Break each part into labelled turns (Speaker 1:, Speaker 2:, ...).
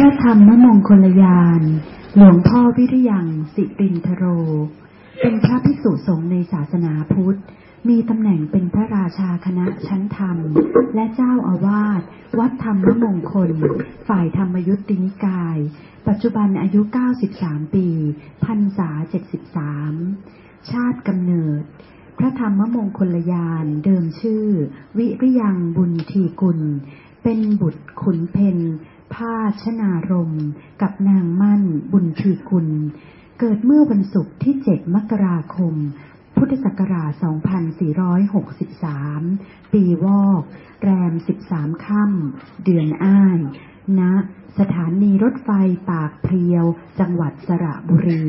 Speaker 1: ระธรรมมงคลยาน หลวงพ่อวิริยังสิรินทโร เป็นพระภิกษุสงฆ์ในศาสนาพุทธ มีตำแหน่งเป็นพระราชาคณะชั้นธรรม และเจ้าอาวาสวัดธรรมมงคล ฝ่ายธรรมยุตินิกาย ปัจจุบันอายุ 93 ปีพรรษา 73 ชาติกำเนิดพระธรรมมงคลยานเดิมชื่อ วิริยังบุญทีกุล เป็นบุตรขุนเพน พาชนารม กับนางมั่น บุญทีกุลเกิดเมื่อวันศุกร์ที่ 7 มกราคม พุทธศักราช 2463 ปีวอก แรม 13 ค่ำเดือนอ้ายณสถานีรถไฟปากเพียว จังหวัดสระบุรี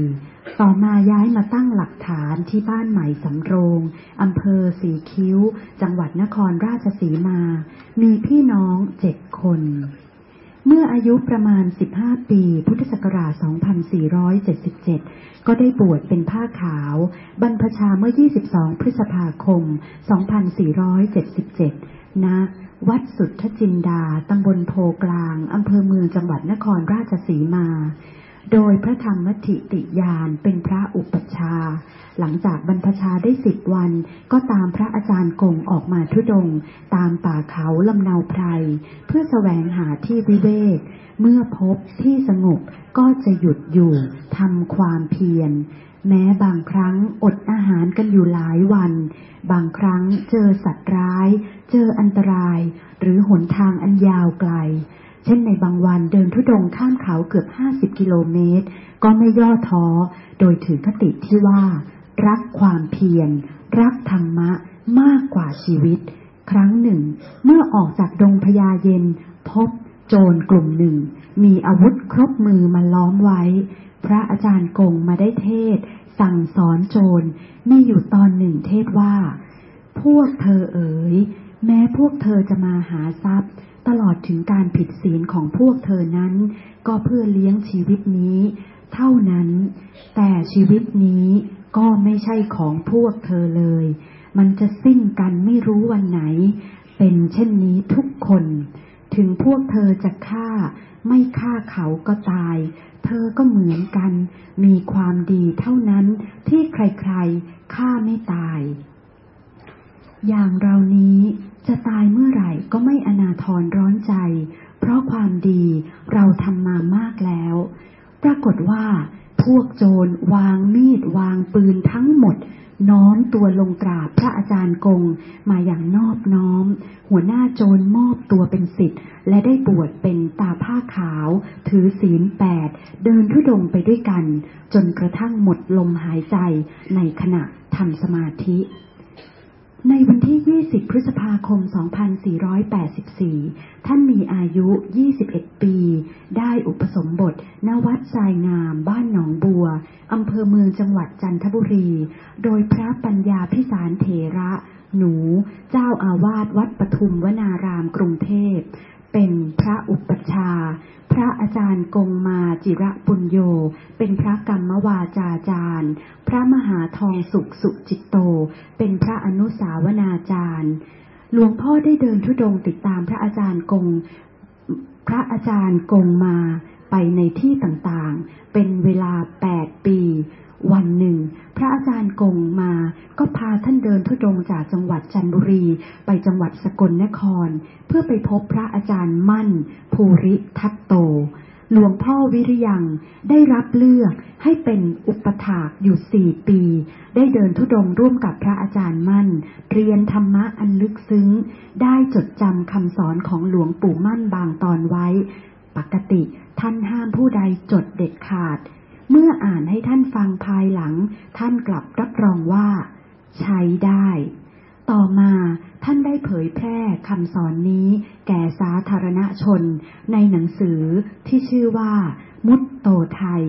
Speaker 1: ต่อมาย้ายมาตั้งหลักฐานที่บ้านใหม่สำโรง อำเภอสีคิ้ว จังหวัดนครราชสีมา มีพี่น้องเจ็ดคน เมื่ออายุประมาณ 15 ปี พุทธศักราช 2477 ก็ได้บวชเป็นผ้าขาว บรรพชาเมื่อ 22 พฤษภาคม 2477 ณ วัดสุทธจินดา ตำบลโพกลาง อำเภอเมืองจังหวัดนครราชสีมา โดยพระธรรมทิติยานเป็นพระอุปัชฌาย์หลังจากบรรพชาได้สิบวัน ก็ตามพระอาจารย์กงออกมาทุดง ตามป่าเขาลำเนาไพร เพื่อแสวงหาที่วิเวก เมื่อพบที่สงบก็จะหยุดอยู่ทำความเพียร แม้บางครั้งอดอาหารกันอยู่หลายวัน บางครั้งเจอสัตว์ร้าย เจออันตราย หรือหนทางอันยาวไกล เช่นในบางวันเดินทุดงข้ามเขาเกือบ50กิโลเมตร ก็ไม่ย่อท้อ โดยถือคติที่ว่า รักความเพียร รักธรรมะมากกว่าชีวิต ครั้งหนึ่ง เมื่อออกจากดงพญาเย็น พบโจรกลุ่มหนึ่ง มีอาวุธครบมือมาล้อมไว้ พระอาจารย์กงมาได้เทศ สั่งสอนโจรมีอยู่ตอนหนึ่งเทศว่า พวกเธอเอ๋ยแม้พวกเธอจะมาหาทรัพย์ ตลอดถึงการผิดศีลของพวกเธอนั้น ก็เพื่อเลี้ยงชีวิตนี้ เท่านั้น แต่ชีวิตนี้ก็ไม่ใช่ของพวกเธอเลย มันจะสิ้นกันไม่รู้วันไหน เป็นเช่นนี้ทุกคน ถึงพวกเธอจะฆ่า ไม่ฆ่าเขาก็ตาย เธอก็เหมือนกัน มีความดีเท่านั้นที่ใครๆฆ่าไม่ตาย อย่างเรานี้จะตายเมื่อไหร่ก็ไม่อนาทรร้อนใจ เพราะความดีเราทำมามากแล้ว ปรากฏว่า พวกโจรวางมีดวางปืนทั้งหมด น้อมตัวลงกราบพระอาจารย์กงมาอย่างนอบน้อม หัวหน้าโจรมอบตัวเป็นสิทธิ์ และได้บวชเป็นตาผ้าขาว ถือศีลแปด เดินทุดงไปด้วยกัน จนกระทั่งหมดลมหายใจในขณะทำสมาธิ ในวันที่ 20 พฤษภาคม 2484 ท่านมีอายุ 21 ปี ได้อุปสมบท ณ วัดทรายงาม บ้านหนองบัว อำเภอเมืองจังหวัดจันทบุรี โดยพระปัญญาพิสารเถระ หนู เจ้าอาวาสวัดปทุมวนารามกรุงเทพ เป็นพระอุปัชฌาย์พระอาจารย์กงมาจิระปุญโย เป็นพระกรรมวาจาจารย์ พระมหาทองสุขสุจิตโต เป็นพระอนุสาวนาจารย์ หลวงพ่อได้เดินทุดงติดตามพระอาจารย์กง พระอาจารย์กงมาไปในที่ต่างๆ เป็นเวลาแปดปี วันหนึ่ง พระอาจารย์กงมา ก็พาท่านเดินทุดงจากจังหวัดจันทบุรี ไปจังหวัดสกลนคร เพื่อไปพบพระอาจารย์มั่น ภูริทัตโต หลวงพ่อวิริยังได้รับเลือกให้เป็นอุปถากอยู่สี่ปี ได้เดินทุดงร่วมกับพระอาจารย์มั่น เรียนธรรมะอันลึกซึ้ง ได้จดจำคำสอนของหลวงปู่มั่นบางตอนไว้ ปกติท่านห้ามผู้ใดจดเด็ดขาด เมื่ออ่านให้ท่านฟังภายหลัง ท่านกลับรับรองว่า ใช้ได้ ต่อมาท่านได้เผยแพร่คำสอนนี้ แก่สาธารณชน ในหนังสือที่ชื่อว่า มุตโตไทย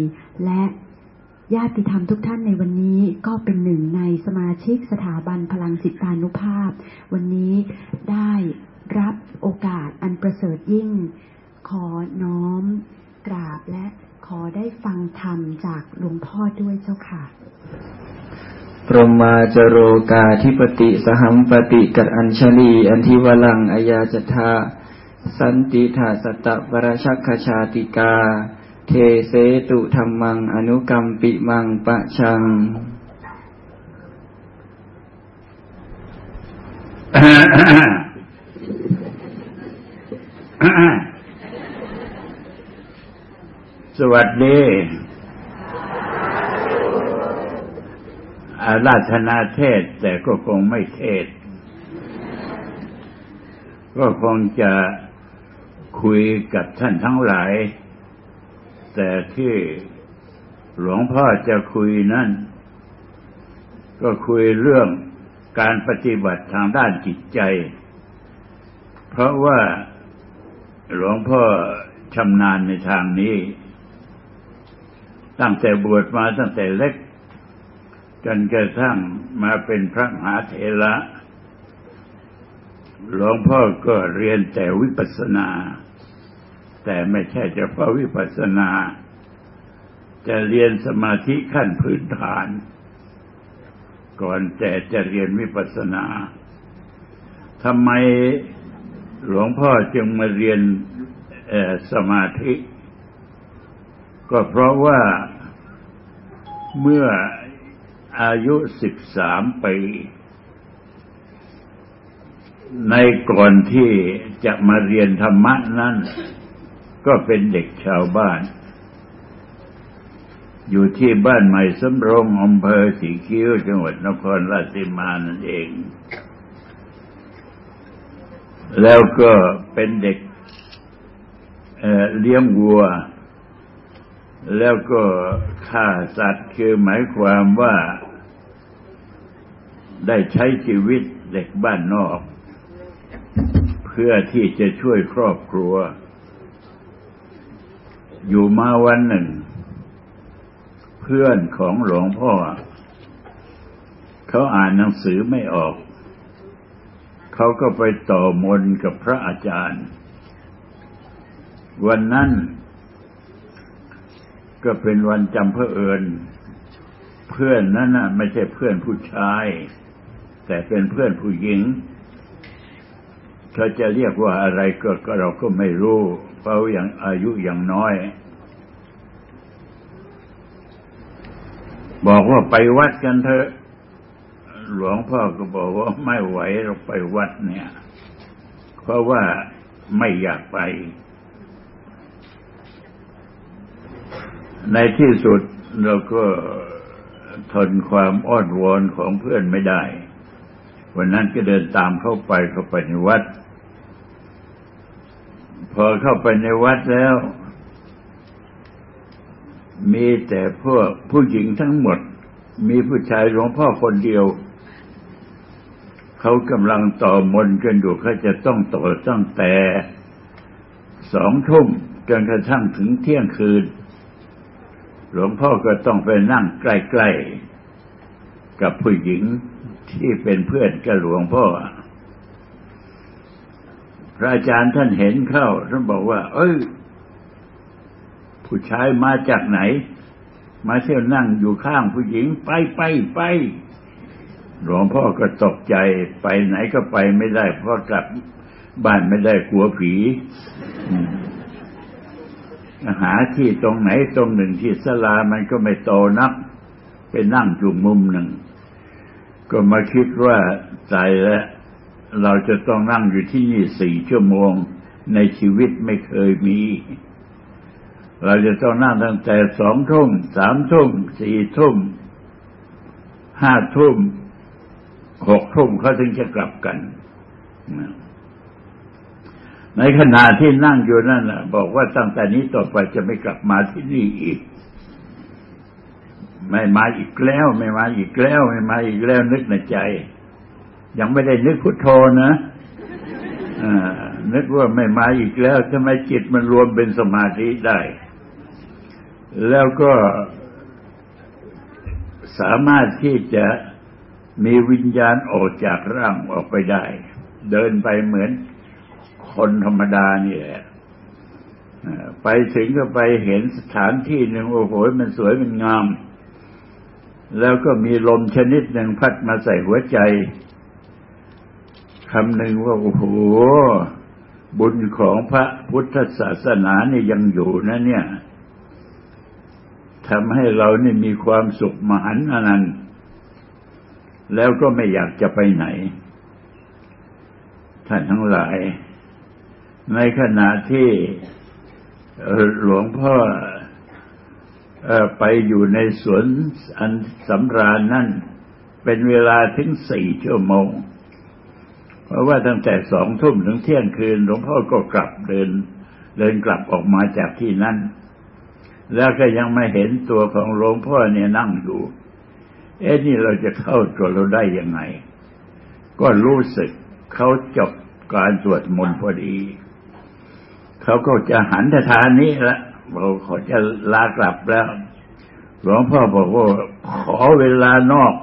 Speaker 1: และญาติธรรมทุกท่านในวันนี้ก็เป็นหนึ่งในสมาชิกสถาบันพลังจิตานุภาพ วันนี้ได้รับโอกาสอันประเสริฐยิ่ง ขอน้อม กราบและ อได้ฟังธรรมจากหลวงพ่อด้วยเจ้าค่ะ
Speaker 2: พรมาจโรกาธิปติสหัมปติกัดอัญชลี อันทิวลังอายาจทาสันติธาสตะวรชักคชาติกา เทเสตุธรรมัง อนุกรรมปิมังปะชัง
Speaker 3: สวัสดีอาราธนาเทศ แต่ก็คงไม่เทศ ก็คงจะคุยกับท่านทั้งหลาย แต่ที่หลวงพ่อจะคุยนั่น ก็คุยเรื่องการปฏิบัติทางด้านจิตใจ เพราะว่าหลวงพ่อชำนาญในทางนี้ ตั้งแต่บวชมาตั้งแต่เล็ก จนกระทั่งมาเป็นพระมหาเถระหลวงพ่อก็เรียนแต่วิปัสสนา แต่ไม่ใช่เฉพาะวิปัสสนา จะเรียนสมาธิขั้นพื้นฐาน ก่อนแต่จะเรียนวิปัสสนาทำไมหลวงพ่อจึงมาเรียนสมาธิ ก็เพราะว่าเมื่ออายุสิบสามปีในก่อนที่จะมาเรียนธรรมะนั้น ก็เป็นเด็กชาวบ้าน อยู่ที่บ้านใหม่สำโรงอำเภอสีคิ้วจังหวัดนครราชสีมานั่นเอง แล้วก็เป็นเด็กเเลี้ยงวัว แล้วก็ฆ่าสัตว์คือหมายความว่าได้ใช้ชีวิตเด็กบ้านนอก เพื่อที่จะช่วยครอบครัว อยู่มาวันหนึ่ง เพื่อนของหลวงพ่อ เขาอ่านหนังสือไม่ออก เขาก็ไปต่อมนกับพระอาจารย์ วันนั้น ก็เป็นวันจำเพอเอิญเพื่อนนั้นน่ะ ไม่ใช่เพื่อนผู้ชาย แต่เป็นเพื่อนผู้หญิงเขาจะเรียกว่าอะไรก็เราก็ไม่รู้ เพราะอย่างอายุอย่างน้อย บอกว่าไปวัดกันเถอะ หลวงพ่อก็บอกว่าไม่ไหวเราไปวัดเนี่ย เพราะว่าไม่อยากไป ในที่สุดเราก็ทนความอ้อนวอนของเพื่อนไม่ได้ วันนั้นก็เดินตามเข้าไปเข้าไปในวัด พอเข้าไปในวัดแล้ว มีแต่พวกผู้หญิงทั้งหมด มีผู้ชายหลวงพ่อคนเดียว เขากำลังต่อมนกันอยู่เขาจะต้องต่อตั้งแต่สองทุ่มจนกระทั่งถึงเที่ยงคืน หลวงพ่อก็ต้องไปนั่งใกล้ๆกับผู้หญิงที่เป็นเพื่อนกับหลวงพ่อ พระอาจารย์ท่านเห็นเข้าท่านบอกว่า เอ้ยผู้ชายมาจากไหน มาเที่ยวนั่งอยู่ข้างผู้หญิงไปไปไปหลวงพ่อก็ตกใจไปไหนก็ไปไม่ได้ เพราะกลับบ้านไม่ได้กลัวผี หาที่ตรงไหนตรงหนึ่งที่สลามันก็ไม่โตนัก ไปนั่งจุ่มมุมหนึ่ง ก็มาคิดว่าใจแล้วเราจะต้องนั่งอยู่ที่นี่สี่ชั่วโมงในชีวิตไม่เคยมี เราจะต้องนั่งตั้งแต่สองทุ่มสามทุ่มสี่ทุ่มห้าทุ่มหกทุ่มเขาถึงจะกลับกัน ในขณะที่นั่งอยู่นั่นบอกว่าตั้งแต่นี้ต่อไปจะไม่กลับมาที่นี่อีก ไม่มาอีกแล้ว ไม่มาอีกแล้ว ไม่มาอีกแล้วนึกในใจ ยังไม่ได้นึกพุทโธนะนึกว่าไม่มาอีกแล้วทำไมจิตมันรวมเป็นสมาธิได้ แล้วก็สามารถที่จะมีวิญญาณออกจากร่างออกไปได้ เดินไปเหมือน คนธรรมดานี่แหละไปถึงก็ไปเห็นสถานที่หนึ่งโอ้โหมันสวยมันงาม แล้วก็มีลมชนิดหนึ่งพัดมาใส่หัวใจคำหนึ่งว่าโอ้โหบุญของพระพุทธศาสนานี่ยังอยู่นะเนี่ยทำให้เรานี่มีความสุขมหันต์อนันต์แล้วก็ไม่อยากจะไปไหน ท่านทั้งหลาย ในขณะที่หลวงพ่อไปอยู่ในสวนอันสำราญนั่น เป็นเวลาถึงสี่ชั่วโมง เพราะว่าตั้งแต่สองทุ่มถึงเที่ยงคืนหลวงพ่อก็กลับเดิน เดินกลับออกมาจากที่นั่น แล้วก็ยังไม่เห็นตัวของหลวงพ่อเนี่ยนั่งอยู่ เอ๊ะนี่เราจะเข้าตัวเราได้ยังไง ก็รู้สึกเขาจบการสวดมนต์พอดี เขาก็จะหันทางนี้ละบอกเขาจะลากลับแล้วหลวงพ่อบอกว่าขอเวลานอก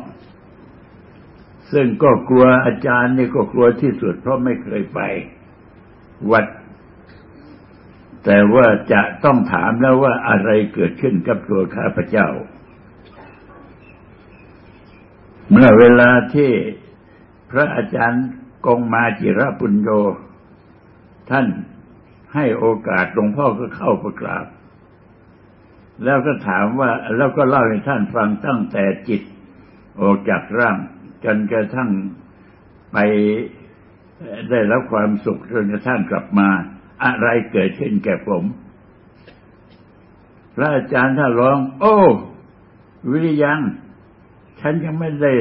Speaker 3: ซึ่งก็กลัวอาจารย์นี่ก็กลัวที่สุด เพราะไม่เคยไป วัด แต่ว่าจะต้องถามแล้วว่าอะไรเกิดขึ้นกับตัวข้าพเจ้า เมื่อเวลาที่พระอาจารย์กงมาจิรปุญโยท่าน ให้โอกาสหลวงพ่อก็เข้าประกราบ แล้วก็ถามว่าแล้วก็เล่าให้ท่านฟังตั้งแต่จิต ออกจากร่าง จนกระทั่งไปได้รับความสุขจนกระทั่งกลับมา อะไรเกิดขึ้นแก่ผม พระอาจารย์ท่านร้อง โอ้ วิริยัง ฉันยังไม่ได้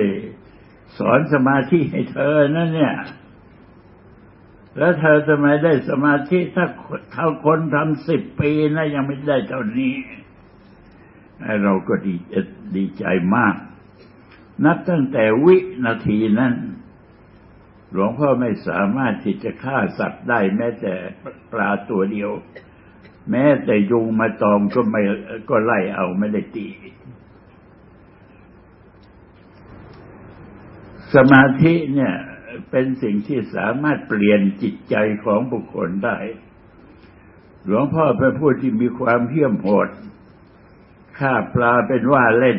Speaker 3: สอนสมาธิให้เธอนั่นเนี่ย แล้วเธอทำไมได้สมาธิถ้าเท่าคนทำสิบปีนะยังไม่ได้เท่านี้ เราก็ดีดีใจมาก นับตั้งแต่วินาทีนั้น หลวงพ่อไม่สามารถที่จะฆ่าสัตว์ได้แม้แต่ปลาตัวเดียว แม้แต่ยุงมาตอมก็ไม่ก็ไล่เอาไม่ได้ตีสมาธิเนี่ย เป็นสิ่งที่สามารถเปลี่ยนจิตใจของบุคคลได้ หลวงพ่อเป็นผู้ที่มีความเพี้ยมโหดฆ่าปลาเป็นว่าเล่น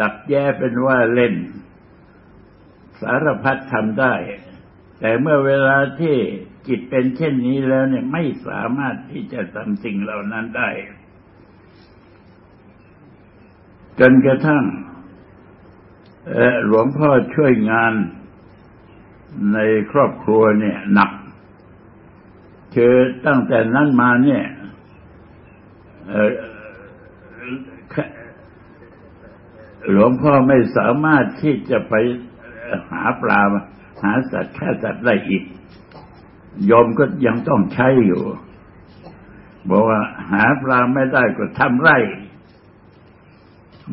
Speaker 3: ดักแย่เป็นว่าเล่น สารพัดทำได้ แต่เมื่อเวลาที่จิตเป็นเช่นนี้แล้วเนี่ยไม่สามารถที่จะทำสิ่งเหล่านั้นได้ จนกระทั่งหลวงพ่อช่วยงาน ในครอบครัวเนี่ยหนักคือตั้งแต่นั้นมาเนี่ยหลวงพ่อไม่สามารถที่จะไปหาปลาหาสัตว์แค่สัตว์ได้อีกยอมก็ยังต้องใช้อยู่ บอกว่าหาปลาไม่ได้ก็ทำไร่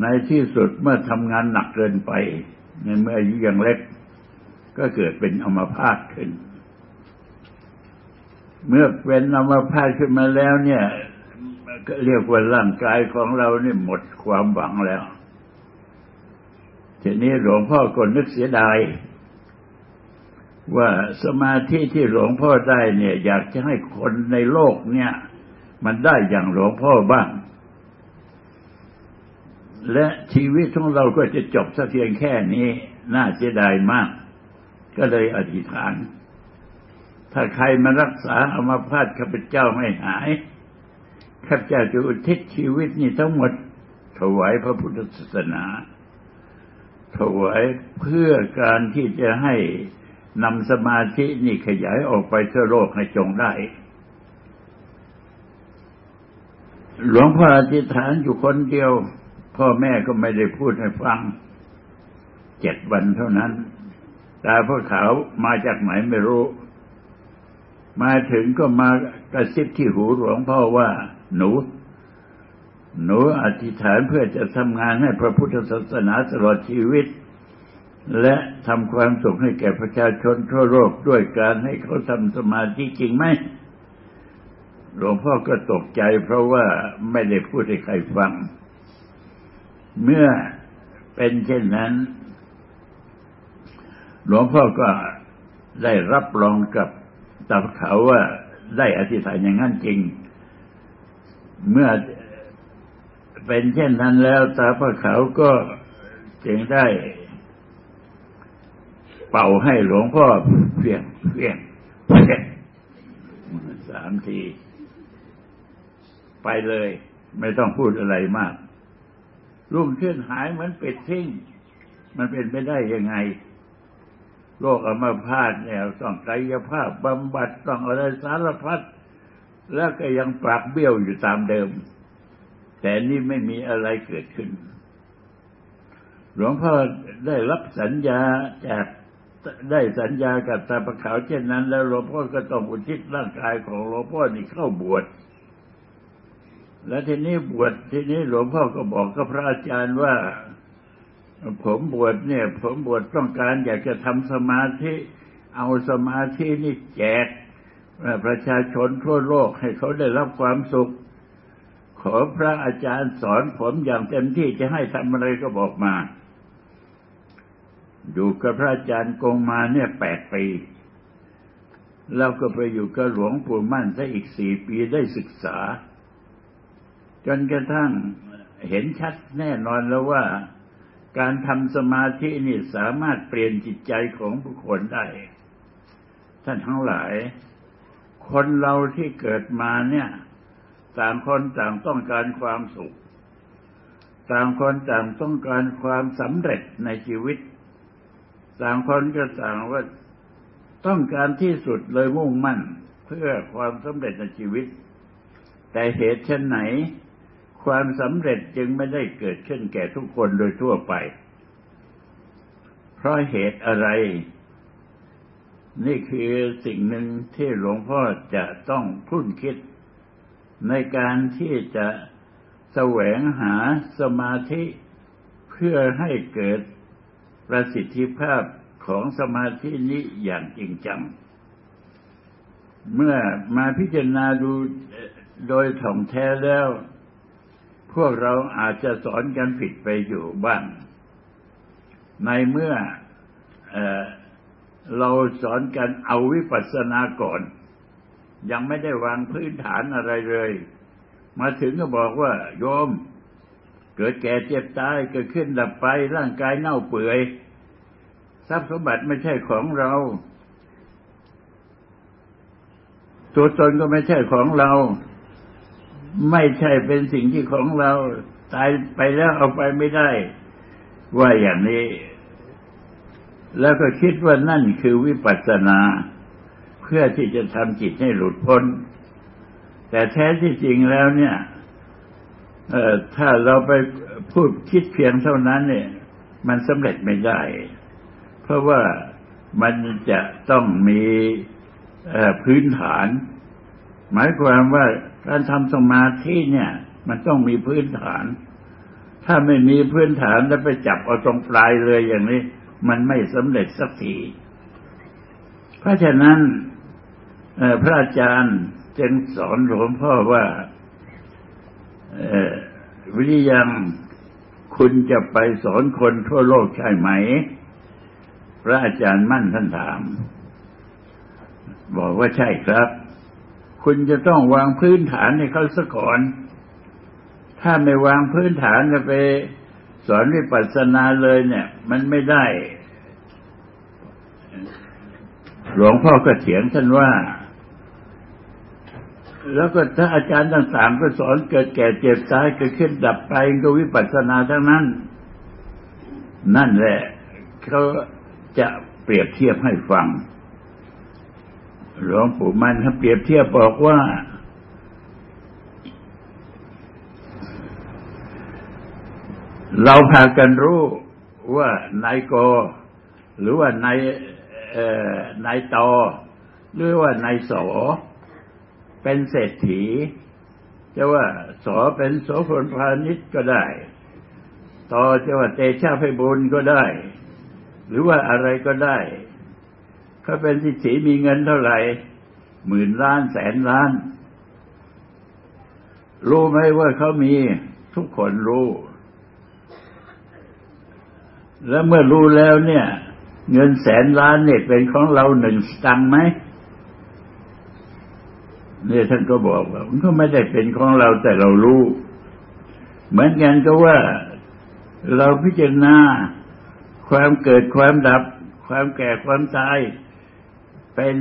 Speaker 3: ในที่สุดเมื่อทำงานหนักเกินไป ในเมื่ออายุยังเล็ก ก็เกิดเป็นอมพาตขึ้น เมื่อเป็นอมพาตขึ้นมาแล้วเนี่ยก็เรียกว่าร่างกายของเราเนี่ยหมดความหวังแล้ว ทีนี้หลวงพ่อก็นึกเสียดาย ว่าสมาธิที่หลวงพ่อได้เนี่ย อยากจะให้คนในโลกเนี่ย มันได้อย่างหลวงพ่อบ้าง และชีวิตของเราก็จะจบสักเพียงแค่นี้ น่าเสียดายมาก ก็เลยอธิษฐาน ถ้าใครมารักษาเอามาพาดข้าพเจ้าไม่หายข้าพเจ้าจะอุทิศชีวิตนี้ทั้งหมดถวายพระพุทธศาสนา ถวายเพื่อการที่จะให้นำสมาธินี่ขยายออกไปทั่วโลกให้จงได้ หลวงพ่ออธิษฐานอยู่คนเดียว พ่อแม่ก็ไม่ได้พูดให้ฟัง เจ็ดวันเท่านั้น ตาพวกเขามาจากไหนไม่รู้ มาถึงก็มากระซิบที่หูหลวงพ่อว่า หนู หนูอธิษฐานเพื่อจะทำงานให้พระพุทธศาสนาตลอดชีวิต และทำความสุขให้แก่ประชาชนทั่วโลกด้วยการให้เขาทำสมาธิจริงไหมหลวงพ่อก็ตกใจเพราะว่าไม่ได้พูดให้ใครฟัง เมื่อเป็นเช่นนั้น หลวงพ่อก็ได้รับรองกับตาเขาว่าได้อธิษฐานอย่างนั้นจริง เมื่อเป็นเช่นนั้นแล้วตาพระเขาก็จึงได้เป่าให้หลวงพ่อเพียงเพียงสามที ไปเลย ไม่ต้องพูดอะไรมาก รุ่งขึ้นหายเหมือนเป็ดทิ้ง มันเป็นไปได้ยังไง โรคอัมาพาตเนี่ยต้องกายภาพบำบัดต้องอะไรสารพัดแล้วก็ยังปากเบี้ยวอยู่ตามเดิม แต่นี่ไม่มีอะไรเกิดขึ้น หลวงพ่อได้รับสัญญาจากได้สัญญากับตาประขาวเช่นนั้น แล้วหลวงพ่อก็ต้องอุทิศร่างกายของหลวงพ่อนี่เข้าบวชแล้วทีนี้บวชทีนี้หลวงพ่อก็บอกกับพระอาจารย์ว่า ผมบวชเนี่ย ผมบวชต้องการอยากจะทำสมาธิ เอาสมาธินี่แจกประชาชนทั่วโลกให้เขาได้รับความสุข ขอพระอาจารย์สอนผมอย่างเต็มที่จะให้ทำอะไรก็บอกมา อยู่กับพระอาจารย์กงมาเนี่ยแปดปี แล้วก็ไปอยู่กับหลวงปู่มั่นได้อีกสี่ปีได้ศึกษา จนกระทั่งเห็นชัดแน่นอนแล้วว่า การทำสมาธินี่สามารถเปลี่ยนจิตใจของผู้คนได้ ท่านทั้งหลาย คนเราที่เกิดมาเนี่ยต่างคนต่างต้องการความสุข ต่างคนต่างต้องการความสำเร็จในชีวิต ต่างคนก็ต่างว่าต้องการที่สุดเลยมุ่งมั่นเพื่อความสำเร็จในชีวิต แต่เหตุเช่นไหน ความสำเร็จจึงไม่ได้เกิดขึ้นแก่ทุกคนโดยทั่วไป เพราะเหตุอะไร นี่คือสิ่งหนึ่งที่หลวงพ่อจะต้องพุ่นคิด ในการที่จะแสวงหาสมาธิเพื่อให้เกิดประสิทธิภาพของสมาธินี้อย่างจริงจัง เมื่อมาพิจารณาดูโดยถ่องแท้แล้ว พวกเราอาจจะสอนกันผิดไปอยู่บ้าง ในเมื่อเอเราสอนกันเอาวิปัสสนาก่อน ยังไม่ได้วางพื้นฐานอะไรเลย มาถึงก็บอกว่า โยม เกิดแก่เจ็บตายเกิดขึ้นดับไปร่างกายเน่าเปื่อยทรัพย์สมบัติไม่ใช่ของเรา ตัวตนก็ไม่ใช่ของเรา ไม่ใช่เป็นสิ่งที่ของเราตายไปแล้วเอาไปไม่ได้ ว่าอย่างนี้ แล้วก็คิดว่านั่นคือวิปัสสนา เพื่อที่จะทำจิตให้หลุดพ้น แต่แท้ที่จริงแล้วเนี่ยถ้าเราไปพูดคิดเพียงเท่านั้นเนี่ย มันสำเร็จไม่ได้ เพราะว่ามันจะต้องมีพื้นฐาน หมายความว่า การทำสมาธิเนี่ย มันต้องมีพื้นฐาน ถ้าไม่มีพื้นฐานแล้วไปจับเอาตรงปลายเลยอย่างนี้ มันไม่สำเร็จสักที เพราะฉะนั้นพระอาจารย์จึงสอนหลวงพ่อว่าวิริยังคุณจะไปสอนคนทั่วโลกใช่ไหม พระอาจารย์มั่นท่านถาม บอกว่าใช่ครับ คุณจะต้องวางพื้นฐานให้เขาซะก่อน ถ้าไม่วางพื้นฐานจะไปสอนวิปัสสนาเลยเนี่ย มันไม่ได้ หลวงพ่อก็เถียงท่านว่า แล้วก็ถ้าอาจารย์ต่างๆก็สอนเกิดแก่เจ็บตายเกิดขึ้นดับไปก็วิปัสสนาทั้งนั้น นั่นแหละเขาจะเปรียบเทียบให้ฟัง หลวงปู่มันเขาเปรียบเทียบบอกว่า เราพากันรู้ว่านายกหรือว่านายนายตอหรือว่านายสอเป็นเศรษฐีจะว่าสอเป็นโสพลพาณิชย์ก็ได้ ต่อจะว่าเตชะไพบุญก็ได้ หรือว่าอะไรก็ได้ เขาเป็นเศรษฐีมีเงินเท่าไหร่หมื่นล้านแสนล้าน รู้ไหมว่าเขามีทุกคนรู้ แล้วเมื่อรู้แล้วเนี่ย เงินแสนล้านเนี่ยเป็นของเราหนึ่งสตังไหมนี่ท่านก็บอกว่ามันก็ไม่ได้เป็นของเราแต่เรารู้ เหมือนกันก็ว่าเราพิจารณาความเกิดความดับ ความแก่ความตาย เป็น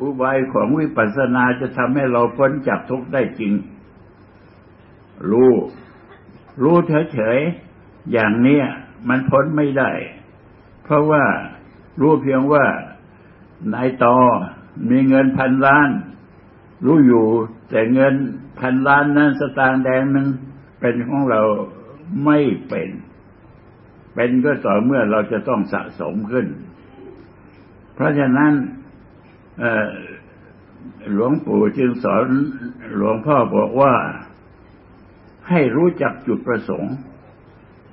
Speaker 3: อุบายของวิปัสสนาจะทำให้เราพ้นจากทุกข์ได้จริง รู้ รู้เฉยๆ อย่างเนี้ยมันพ้นไม่ได้ เพราะว่ารู้เพียงว่านายตอมีเงินพันล้าน รู้อยู่ แต่เงินพันล้านนั้นสตางค์แดงหนึ่งเป็นของเราไม่เป็น เป็นก็ต่อเมื่อเราจะต้องสะสมขึ้น เพราะฉะนั้นหลวงปู่จึงสอนหลวงพ่อบอกว่าให้รู้จักจุดประสงค์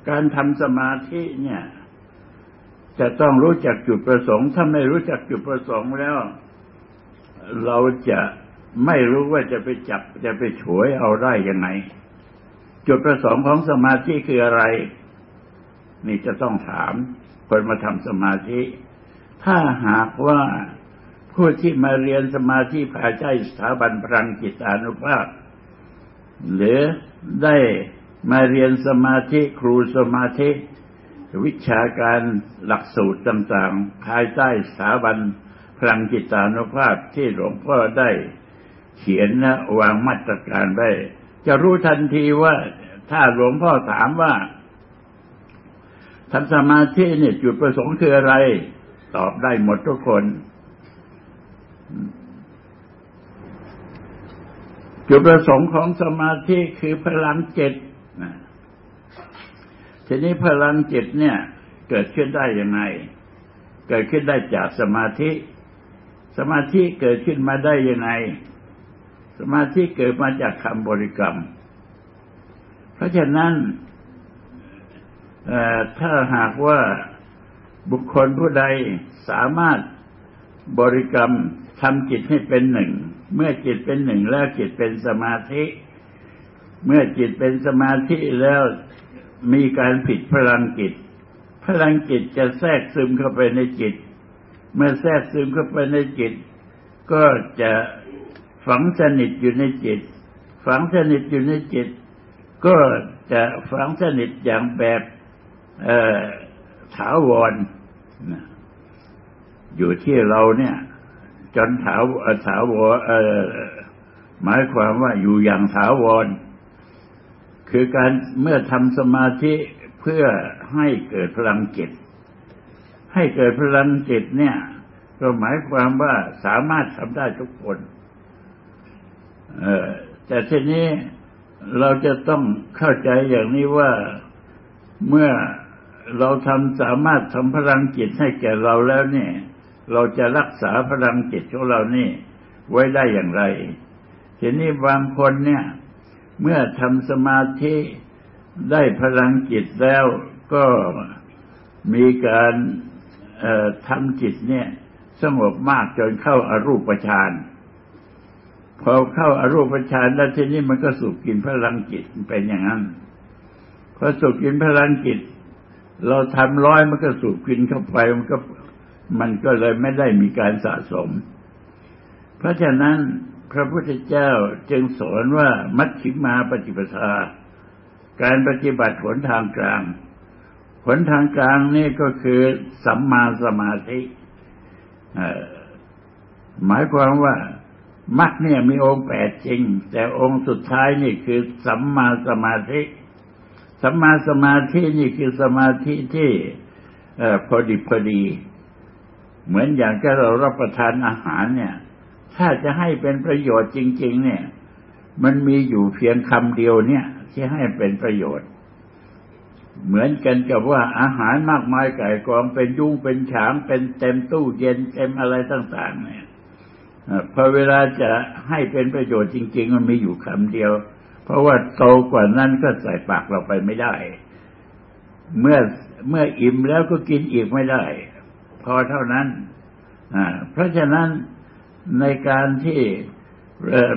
Speaker 3: การทำสมาธิเนี่ย จะต้องรู้จักจุดประสงค์ ถ้าไม่รู้จักจุดประสงค์แล้ว เราจะไม่รู้ว่าจะไปจับจะไปฉวยเอาได้ยังไง จุดประสงค์ของสมาธิคืออะไร นี่จะต้องถามคนมาทำสมาธิ ถ้าหากว่าผู้ที่มาเรียนสมาธิภายใต้สถาบันพลังจิตานุภาพ หรือได้มาเรียนสมาธิครูสมาธิ วิชาการหลักสูตรต่างๆ ภายใต้สถาบันพลังจิตานุภาพที่หลวงพ่อได้เขียนนะวางมาตรการไว้จะรู้ทันทีว่าถ้าหลวงพ่อถามว่าทำสมาธิเนี่ยจุดประสงค์คืออะไร ตอบได้หมดทุกคน จุดประสงค์ของสมาธิคือพลังจิตทีนี้พลังจิตเนี่ย เกิดขึ้นได้ยังไง เกิดขึ้นได้จากสมาธิ สมาธิเกิดขึ้นมาได้ยังไง สมาธิเกิดมาจากคำบริกรรม เพราะฉะนั้นถ้าหากว่า บุคคลผู้ใดสามารถบริกรรมทำจิตให้เป็นหนึ่ง เมื่อจิตเป็นหนึ่งแล้วจิตเป็นสมาธิ เมื่อจิตเป็นสมาธิแล้วมีการผิดพลังจิต พลังจิตจะแทรกซึมเข้าไปในจิต เมื่อแทรกซึมเข้าไปในจิต ก็จะฝังสนิทอยู่ในจิต ฝังสนิทอยู่ในจิต ก็จะฝังสนิทอย่างแบบถาวร อยู่ที่เราเนี่ย จนถาวถาวรหมายความว่าอยู่อย่างถาวร คือการเมื่อทำสมาธิเพื่อให้เกิดพลังจิตให้เกิดพลังจิตเนี่ยก็หมายความว่าสามารถทำได้ทุกคนแต่ทีนี้เราจะต้องเข้าใจอย่างนี้ว่าเมื่อ เราทำสามารถทำพลังจิตให้แก่เราแล้วเนี่ย เราจะรักษาพลังจิตของเรานี่ ไว้ได้อย่างไรทีนี้บางคนเนี่ย เมื่อทำสมาธิได้พลังจิตแล้วก็มีการทำจิตเนี่ย สงบมากจนเข้าอารูปฌานพอเข้าอารูปฌานแล้วทีนี้มันก็สูบกินพลังจิตเป็นอย่างนั้นพอสูบกินพลังจิต เราทำร้อยมันก็สูบกินเข้าไปมันก็มันก็เลยไม่ได้มีการสะสม เพราะฉะนั้นพระพุทธเจ้าจึงสอนว่ามัชฌิมาปฏิปทา การปฏิบัติผลทางกลางผลทางกลางนี่ก็คือสัมมาสมาธิหมายความว่ามรรคเนี่ยมีองค์แปดจริง แต่องค์สุดท้ายนี่คือสัมมาสมาธิ สัมมาสมาธินี่คือสมาธิที่พอดีพอดี เหมือนอย่างที่เรารับประทานอาหารเนี่ย ถ้าจะให้เป็นประโยชน์จริง ๆ เนี่ย มันมีอยู่เพียงคำเดียวเนี่ย ที่ให้เป็นประโยชน์ เหมือนกันกับว่าอาหารมากมายไก่กองเป็นยุงเป็นฉางเป็นเต็มตู้เย็นเต็มอะไรต่าง ๆ เนี่ยพอเวลาจะให้เป็นประโยชน์จริง ๆ มันมีอยู่คำเดียว เพราะว่าโตกว่านั้นก็ใส่ปากเราไปไม่ได้ เมื่อเมื่ออิ่มแล้วก็กินอีกไม่ได้ พอเท่านั้นเพราะฉะนั้นในการที่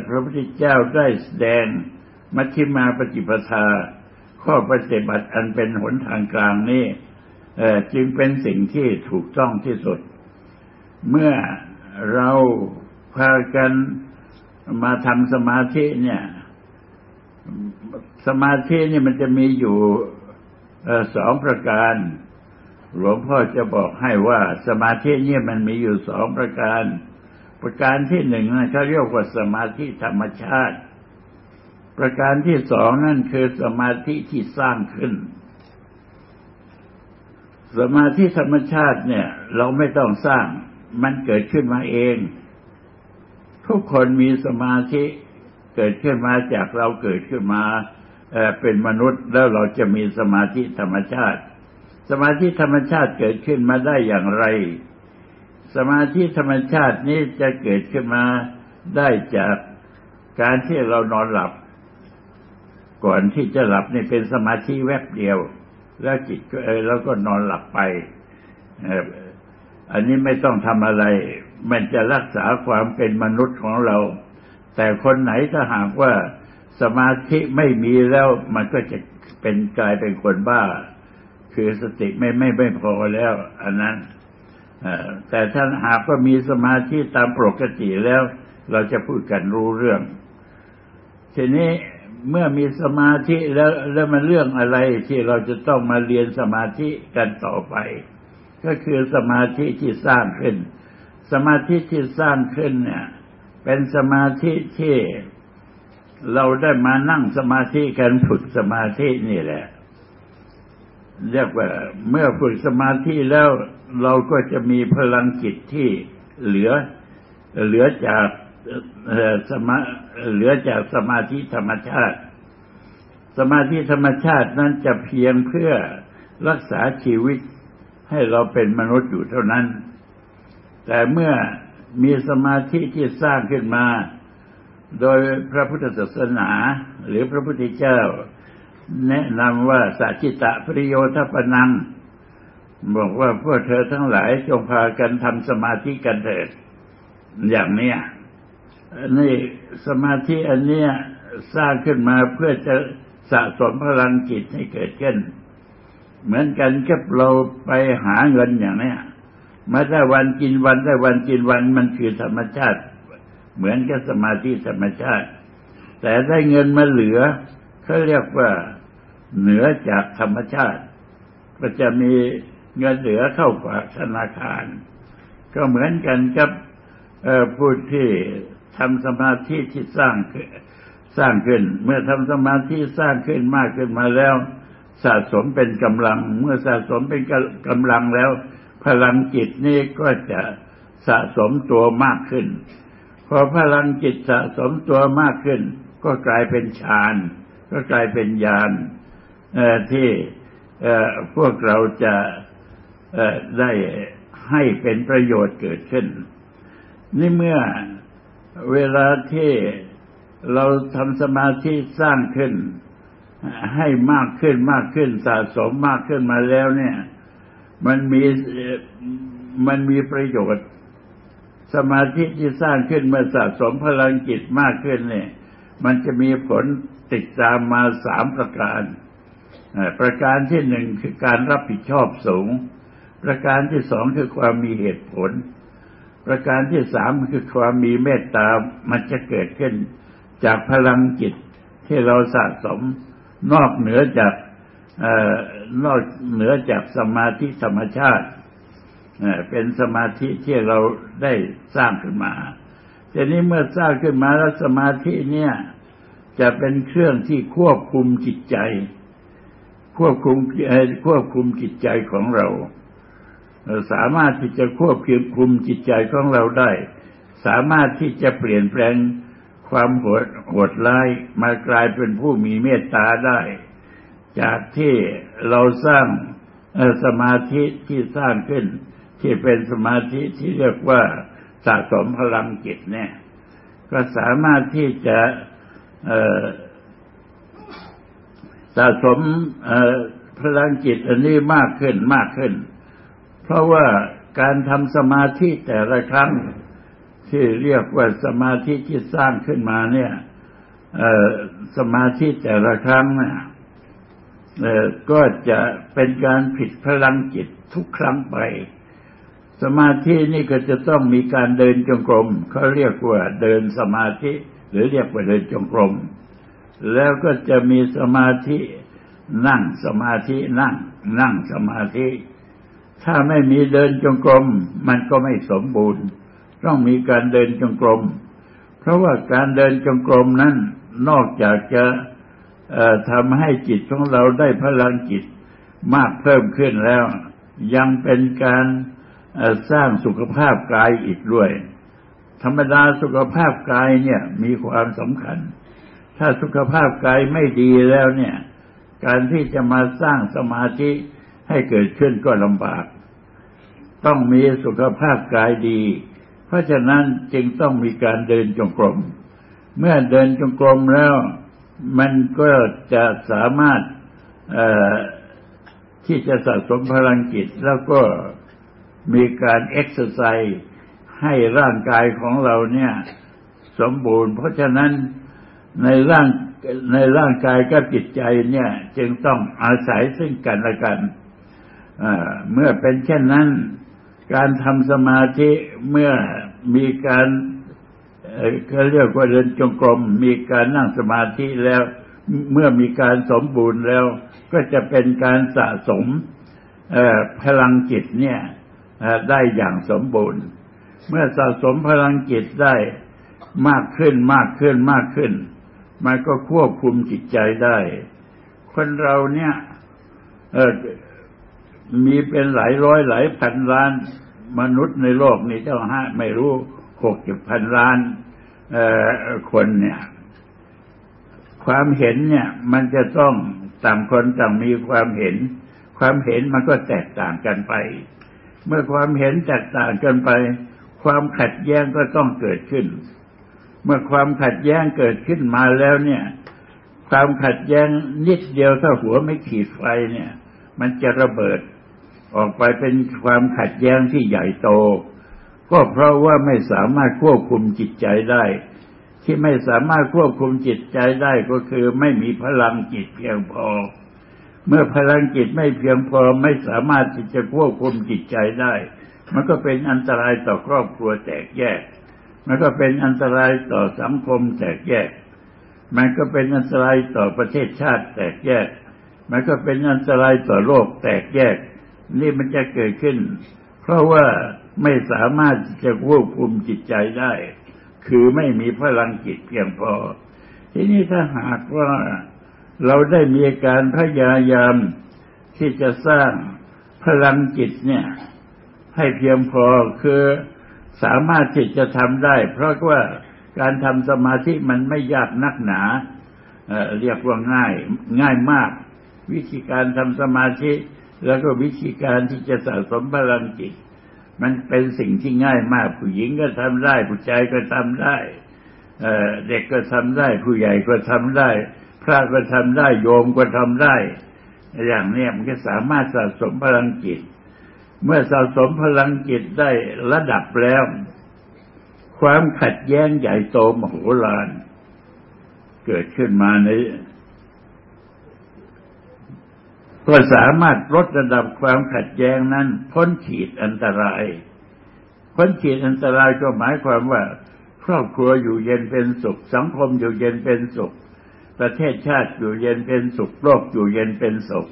Speaker 3: พระพุทธเจ้าได้แสดงมัชฌิมาปฏิปทา ข้อปฏิบัติอันเป็นหนทางกลางนี้จึงเป็นสิ่งที่ถูกต้องที่สุด เมื่อเราพากันมาทำสมาธิเนี่ย สมาธินี่มันจะมีอยู่สองประการ หลวงพ่อจะบอกให้ว่าสมาธิเนี่ยมันมีอยู่สองประการ ประการที่หนึ่งนะเขาเรียกว่าสมาธิธรรมชาติ ประการที่สองนั่นคือสมาธิที่สร้างขึ้น สมาธิธรรมชาติเนี่ย เราไม่ต้องสร้าง มันเกิดขึ้นมาเอง ทุกคนมีสมาธิเกิดขึ้นมาจากเราเกิดขึ้นมา เป็นมนุษย์แล้วเราจะมีสมาธิธรรมชาติ สมาธิธรรมชาติเกิดขึ้นมาได้อย่างไร สมาธิธรรมชาตินี้จะเกิดขึ้นมาได้จากการที่เรานอนหลับ ก่อนที่จะหลับนี่เป็นสมาธิแวบเดียว แล้วจิตก็เออแล้วก็นอนหลับไปอันนี้ไม่ต้องทำอะไร มันจะรักษาความเป็นมนุษย์ของเรา แต่คนไหนถ้าหากว่า สมาธิไม่มีแล้วมันก็จะเป็นกลายเป็นคนบ้า คือสติไม่ไม่ไม่พอแล้ว อันนั้นแต่ถ้าหากว่ามีสมาธิตามปกติแล้ว เราจะพูดกันรู้เรื่อง ทีนี้เมื่อมีสมาธิแล้วแล้วมันเรื่องอะไรที่เราจะต้องมาเรียนสมาธิกันต่อไป ก็คือสมาธิที่สร้างขึ้น สมาธิที่สร้างขึ้นเนี่ย เป็นสมาธิที่ เราได้มานั่งสมาธิกันฝึกสมาธินี่แหละ เรียกว่า เมื่อฝึกสมาธิแล้วเราก็จะมีพลังจิตที่เหลือ เหลือจากสมาเหลือจากสมาธิธรรมชาติ สมาธิธรรมชาตินั้นจะเพียงเพื่อรักษาชีวิตให้เราเป็นมนุษย์อยู่เท่านั้น แต่เมื่อมีสมาธิที่สร้างขึ้นมา โดยพระพุทธศาสนา หรือพระพุทธเจ้า แนะนำว่าสัจจิตะปริโยทปนังบอกว่าพวกเธอทั้งหลายจงพากันทำสมาธิกันเถิด อย่างเนี้ยนี่สมาธิอันเนี้ยสร้างขึ้นมาเพื่อจะสะสมพลังจิตให้เกิดขึ้น เหมือนกันกับเราไปหาเงินอย่างเนี้ยมาได้วันกินวันได้วันกินวันมันคือธรรมชาติ เหมือนกับสมาธิธรรมชาติ แต่ได้เงินมาเหลือเขาเรียกว่าเหนือจากธรรมชาติ ก็จะมีเงินเหลือเข้าฝากธนาคาร ก็เหมือนกันกับผู้ที่ทำสมาธิที่สร้างสร้างขึ้น เมื่อทำสมาธิสร้างขึ้นมากขึ้นมาแล้ว สะสมเป็นกำลัง เมื่อสะสมเป็นกำลังแล้ว พลังจิตนี้ก็จะสะสมตัวมากขึ้น พอพลังจิตสะสมตัวมากขึ้น ก็กลายเป็นฌาน ก็กลายเป็นญาณที่พวกเราจะได้ให้เป็นประโยชน์เกิดขึ้น นี่เมื่อเวลาที่เราทำสมาธิสร้างขึ้น ให้มากขึ้นมากขึ้นสะสมมากขึ้นมาแล้วเนี่ย มันมีมันมีประโยชน์ สมาธิที่สร้างขึ้นเมื่อสะสมพลังจิตมากขึ้นเนี่ย มันจะมีผลติดตามมาสามประการประการที่หนึ่งคือการรับผิดชอบสูง ประการที่สองคือความมีเหตุผล ประการที่สามคือความมีเมตตา มันจะเกิดขึ้น จากพลังจิตที่เราสะสมนอกเหนือจากนอกเหนือจากสมาธิธรรมชาติ เป็นสมาธิที่เราได้สร้างขึ้นมาทีนี้เมื่อสร้างขึ้นมาแล้วสมาธิเนี่ย จะเป็นเครื่องที่ควบคุมจิตใจ ควบคุมควบคุมจิตใจของเรา สามารถที่จะควบคุมจิตใจของเราได้ สามารถที่จะเปลี่ยนแปลงความโหดโหดร้ายมากลายเป็นผู้มีเมตตาได้ จากที่เราสร้างสมาธิที่สร้างขึ้น ที่เป็นสมาธิที่เรียกว่าสะสมพลังจิตเนี่ย ก็สามารถที่จะสะสมพลังจิตอันนี้มากขึ้นมากขึ้น เพราะว่าการทำสมาธิแต่ละครั้งที่เรียกว่าสมาธิที่สร้างขึ้นมาเนี่ยสมาธิแต่ละครั้งเนี่ยก็จะเป็นการผิดพลังจิตทุกครั้งไป สมาธินี่ก็จะต้องมีการเดินจงกรมเขาเรียกว่าเดินสมาธิ หรือเรียกว่าเดินจงกรม แล้วก็จะมีสมาธินั่งสมาธินั่ง นั่งสมาธิ ถ้าไม่มีเดินจงกรม มันก็ไม่สมบูรณ์ ต้องมีการเดินจงกรม เพราะว่าการเดินจงกรมนั้นนอกจากจะทำให้จิตของเราได้พลังจิตมากเพิ่มขึ้นแล้ว ยังเป็นการ สร้างสุขภาพกายอีกด้วย ธรรมดาสุขภาพกายเนี่ยมีความสำคัญ ถ้าสุขภาพกายไม่ดีแล้วเนี่ย การที่จะมาสร้างสมาธิให้เกิดขึ้นก็ลำบาก ต้องมีสุขภาพกายดี เพราะฉะนั้นจึงต้องมีการเดินจงกรม เมื่อเดินจงกรมแล้วมันก็จะสามารถที่จะสะสมพลังจิตแล้วก็ มีการเอ็กซ์ไซส์ให้ร่างกายของเราเนี่ย สมบูรณ์ เพราะฉะนั้นในร่างในร่างกายกับจิตใจเนี่ย จึงต้องอาศัยซึ่งกันและกันเมื่อเป็นเช่นนั้น การทำสมาธิเมื่อมีการเขาเรียกว่าเดินจงกรมมีการนั่งสมาธิแล้ว เมื่อมีการสมบูรณ์แล้ว ก็จะเป็นการสะสมพลังจิตเนี่ย ได้อย่างสมบูรณ์ เมื่อสะสมพลังจิตได้มากขึ้นมากขึ้นมากขึ้น มันก็ควบคุมจิตใจได้ คนเราเนี่ยมีเป็นหลายร้อยหลายพันล้าน มนุษย์ในโลกนี้เจ้าห้าไม่รู้หกสิบพันล้านคนเนี่ย ความเห็นเนี่ย มันจะต้องต่างคนต่างมีความเห็น ความเห็นมันก็แตกต่างกันไป เมื่อความเห็นแตกต่างกันไป ความขัดแย้งก็ต้องเกิดขึ้น เมื่อความขัดแย้งเกิดขึ้นมาแล้วเนี่ย ความขัดแย้งนิดเดียวถ้าหัวไม่ขีดไฟเนี่ย มันจะระเบิด ออกไปเป็นความขัดแย้งที่ใหญ่โต ก็เพราะว่าไม่สามารถควบคุมจิตใจได้ ที่ไม่สามารถควบคุมจิตใจได้ก็คือไม่มีพลังจิตเพียงพอ เมื่อพลังจิตไม่เพียงพอไม่สามารถที่จะควบคุมจิตใจได้ มันก็เป็นอันตรายต่อครอบครัวแตกแยก มันก็เป็นอันตรายต่อสังคมแตกแยก มันก็เป็นอันตรายต่อประเทศชาติแตกแยก มันก็เป็นอันตรายต่อโลกแตกแยก นี่มันจะเกิดขึ้น เพราะว่าไม่สามารถจะควบคุมจิตใจได้ คือไม่มีพลังจิตเพียงพอ ทีนี้ถ้าหากว่า เราได้มีการพยายามที่จะสร้างพลังจิตเนี่ย ให้เพียงพอคือสามารถที่จะทำได้ เพราะว่าการทำสมาธิมันไม่ยากนักหนาเเรียกว่าง่ายง่ายมาก วิธีการทำสมาธิ แล้วก็วิธีการที่จะสะสมพลังจิต มันเป็นสิ่งที่ง่ายมาก ผู้หญิงก็ทำได้ ผู้ชายก็ทำได้เด็กก็ทำได้ ผู้ใหญ่ก็ทำได้ พระก็ทำได้โยมก็ทำได้ อย่างนี้มันก็สามารถสะสมพลังจิต เมื่อสะสมพลังจิตได้ระดับแล้ว ความขัดแย้งใหญ่โตมโหฬารเกิดขึ้นมาในก็สามารถลดระดับความขัดแย้งนั้นพ้นขีดอันตราย พ้นขีดอันตรายก็หมายความว่า ครอบครัวอยู่เย็นเป็นสุข สังคมอยู่เย็นเป็นสุข ประเทศชาติอยู่เย็นเป็นสุขโลกอยู่เย็นเป็นสุข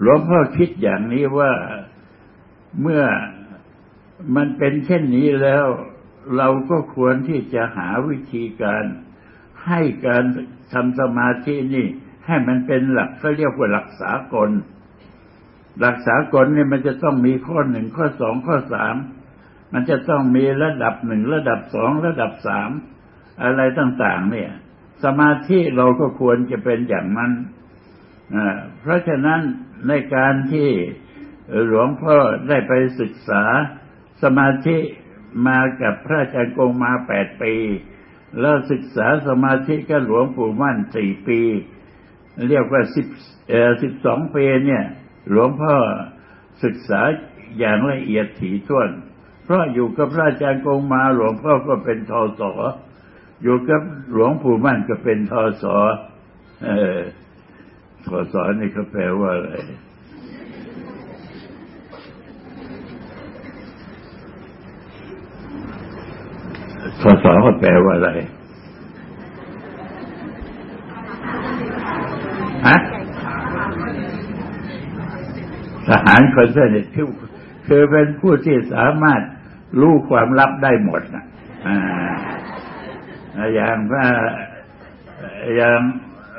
Speaker 3: หลวงพ่อคิดอย่างนี้ว่าเมื่อมันเป็นเช่นนี้แล้ว เราก็ควรที่จะหาวิธีการให้การทำสมาธินี่ ให้มันเป็นหลักเขาเรียกว่าหลักสากล หลักสากลเนี่ยมันจะต้องมีข้อหนึ่งข้อสองข้อสามมันจะต้องมีระดับหนึ่งระดับสองระดับสามอะไรต่าง ๆ เนี่ย สมาธิเราก็ควรจะเป็นอย่างนั้นเพราะฉะนั้นในการที่หลวงพ่อได้ไปศึกษาสมาธิมากับพระอาจารย์กงมาแปดปี แล้วศึกษาสมาธิกับหลวงปู่มั่นสี่ปี เรียกว่าสิบเอ่อสิบสองปีเนี่ย หลวงพ่อศึกษาอย่างละเอียดถี่ถ้วน เพราะอยู่กับพระอาจารย์กงมาหลวงพ่อก็เป็นทอส อยู่กับหลวงปู่มั่นก็เป็นทอสอทอสอนี่เขาแปลว่าอะไรทอสอเขาแปลว่าอะไรฮะทหารคนสนิทคือคือเป็นผู้ที่สามารถรู้ความลับได้หมดนะอ อย่างพระอย่าง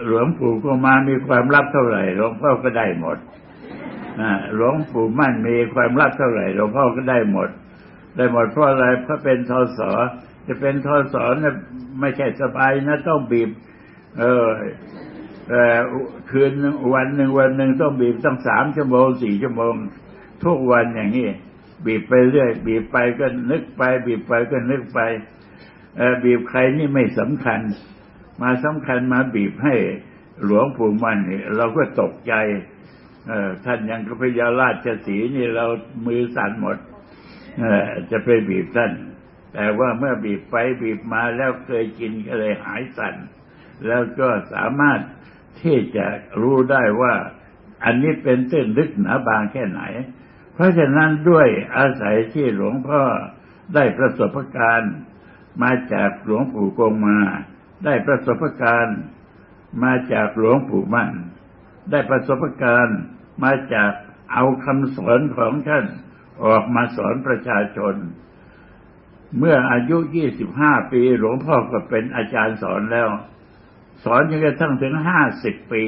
Speaker 3: หลวงปู่ก็มามีความลับเท่าไหร่หลวงพ่อก็ได้หมดหลวงปู่มั่นมีความลับเท่าไหร่หลวงพ่อก็ได้หมด ได้หมดเพราะอะไรเพราะเป็นทศจะเป็นทศเนี่ยไม่ใช่สบายนะต้องบีบ เออคืนวันหนึ่งวันหนึ่งต้องบีบตั้งสามชั่วโมงสี่ชั่วโมง ทุกวันอย่างนี้บีบไปเรื่อย บีบไปก็นึกไป บีบไปก็นึกไป บีบใครนี่ไม่สำคัญ มาสำคัญมาบีบให้หลวงปู่มันเราก็ตกใจท่านยังพยาราชสีนี่เรามือสั่นหมดจะไปบีบท่าน แต่ว่าเมื่อบีบไปบีบมาแล้วเคยกินก็เลยหายสั่น แล้วก็สามารถที่จะรู้ได้ว่า อันนี้เป็นเส้นลึกหนาบางแค่ไหน เพราะฉะนั้นด้วยอาศัยที่หลวงพ่อได้ประสบการณ์ มาจากหลวงปู่กงมา ได้ประสบการณ์ มาจากหลวงปู่มั่น ได้ประสบการณ์มาจากเอาคำสอนของท่านออกมาสอนประชาชน เมื่ออายุยี่สิบห้าปีหลวงพ่อก็เป็นอาจารย์สอนแล้ว สอนจนกระทั่งถึงห้าสิบปี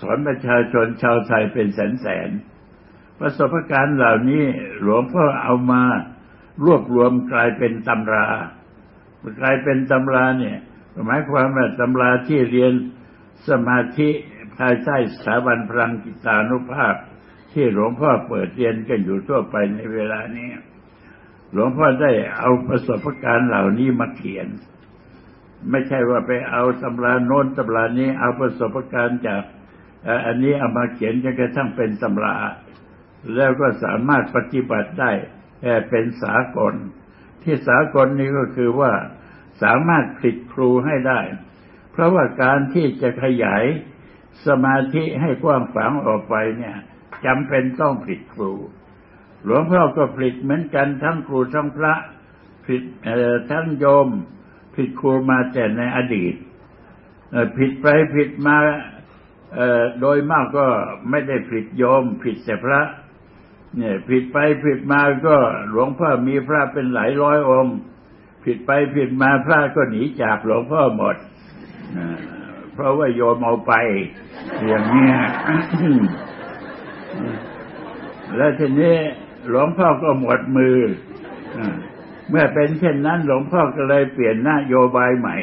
Speaker 3: สอนประชาชนชาวไทยเป็นแสนแสนประสบการณ์เหล่านี้หลวงพ่อเอามา รวบรวมกลายเป็นตำรา กลายเป็นตำราเนี่ยหมายความว่าตำราที่เรียนสมาธิภายใต้สถาบันพลังกิตานุภาพ ที่หลวงพ่อเปิดเรียนกันอยู่ทั่วไปในเวลานี้ หลวงพ่อได้เอาประสบการณ์เหล่านี้มาเขียน ไม่ใช่ว่าไปเอาตำราโน้นตำรานี้เอาประสบการณ์จากอันนี้เอามาเขียนจนกระทั่งเป็นตำรา แล้วก็สามารถปฏิบัติได้ เป็นสากล ที่สากลนี้ก็คือว่าสามารถผลิตครูให้ได้ เพราะว่าการที่จะขยายสมาธิให้กว้างขวางออกไปเนี่ยจำเป็นต้องผลิตครู หลวงพ่อก็ผลิตเหมือนกันทั้งครูทั้งพระผลิตทั้งโยมผลิตครูมาแต่ในอดีตผิดไปผิดมาโดยมากก็ไม่ได้ผิดโยมผิดแต่พระ เนี่ย ผิดไปผิดมาก็หลวงพ่อมีพระเป็นหลายร้อยองค์ ผิดไปผิดมาพระก็หนีจากหลวงพ่อหมดเพราะว่าโยมเอาไป อย่างนี้แล้วทีนี้หลวงพ่อก็หมดมือเมื่อเป็นเช่นนั้น หลวงพ่อก็เลยเปลี่ยนนโยบายใหม่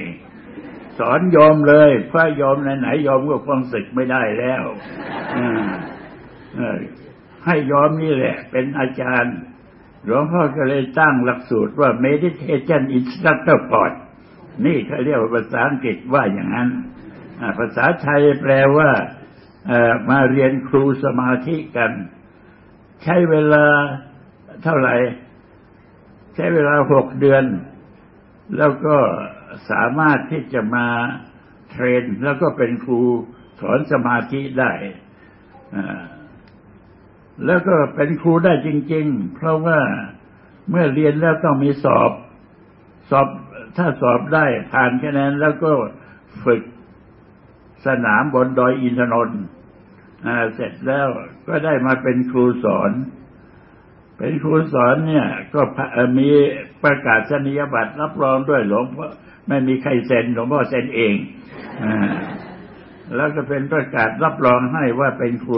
Speaker 3: สอนโยมเลยพระโยมไหนๆโยมก็คงศึกไม่ได้แล้ว ให้ยอมนี่แหละ เป็นอาจารย์ หลวงพ่อก็เลยตั้งหลักสูตรว่า meditation instructor course นี่เขาเรียกว่าภาษาอังกฤษว่าอย่างนั้น ภาษาไทยแปลว่ามาเรียนครูสมาธิกัน ใช้เวลาเท่าไหร่ ใช้เวลาหกเดือน แล้วก็สามารถที่จะมาเทรน แล้วก็เป็นครูสอนสมาธิได้ แล้วก็เป็นครูได้จริง ๆ เพราะว่าเมื่อเรียนแล้วต้องมีสอบ สอบถ้าสอบได้ผ่านคะแนนแล้วก็ฝึกสนามบนดอยอินทนนท์เสร็จแล้วก็ได้มาเป็นครูสอน เป็นครูสอนเนี่ย ก็มีประกาศนียบัตรรับรองด้วยหลวงพ่อไม่มีใครเซ็นหลวงพ่อเซ็นเองอแล้วก็เป็นประกาศรับรองให้ว่าเป็นครู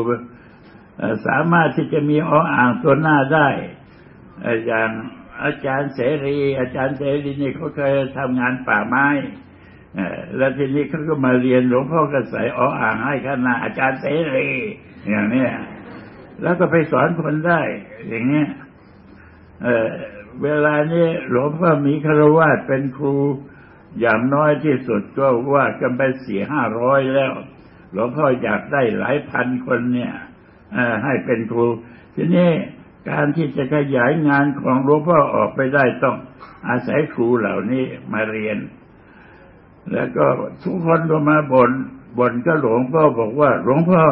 Speaker 3: สามารถที่จะมีอ้ออ่างตัวหน้าได้อย่างอาจารย์เสรี อาจารย์เสรีนี่เขาเคยทำงานป่าไม้แล้วทีนี้เขาก็มาเรียนหลวงพ่อก็ใส่อ้ออ่างให้ขณะอาจารย์เสรีอย่างนี้แล้วก็ไปสอนคนได้ อย่างเนี้ยเวลานี้หลวงพ่อมีคารวะเป็นครูอย่างน้อยที่สุดก็ว่ากันไปสี่ห้าร้อยแล้ว หลวงพ่ออยากได้หลายพันคนเนี่ย ให้เป็นครู ทีนี้การที่จะขยายงานของหลวงพ่อออกไปได้ต้องอาศัยครูเหล่านี้มาเรียน แล้วก็ทุกคนก็มาบน่นบ่นก็หลวงพ่อบอกว่า หลวงพ่อ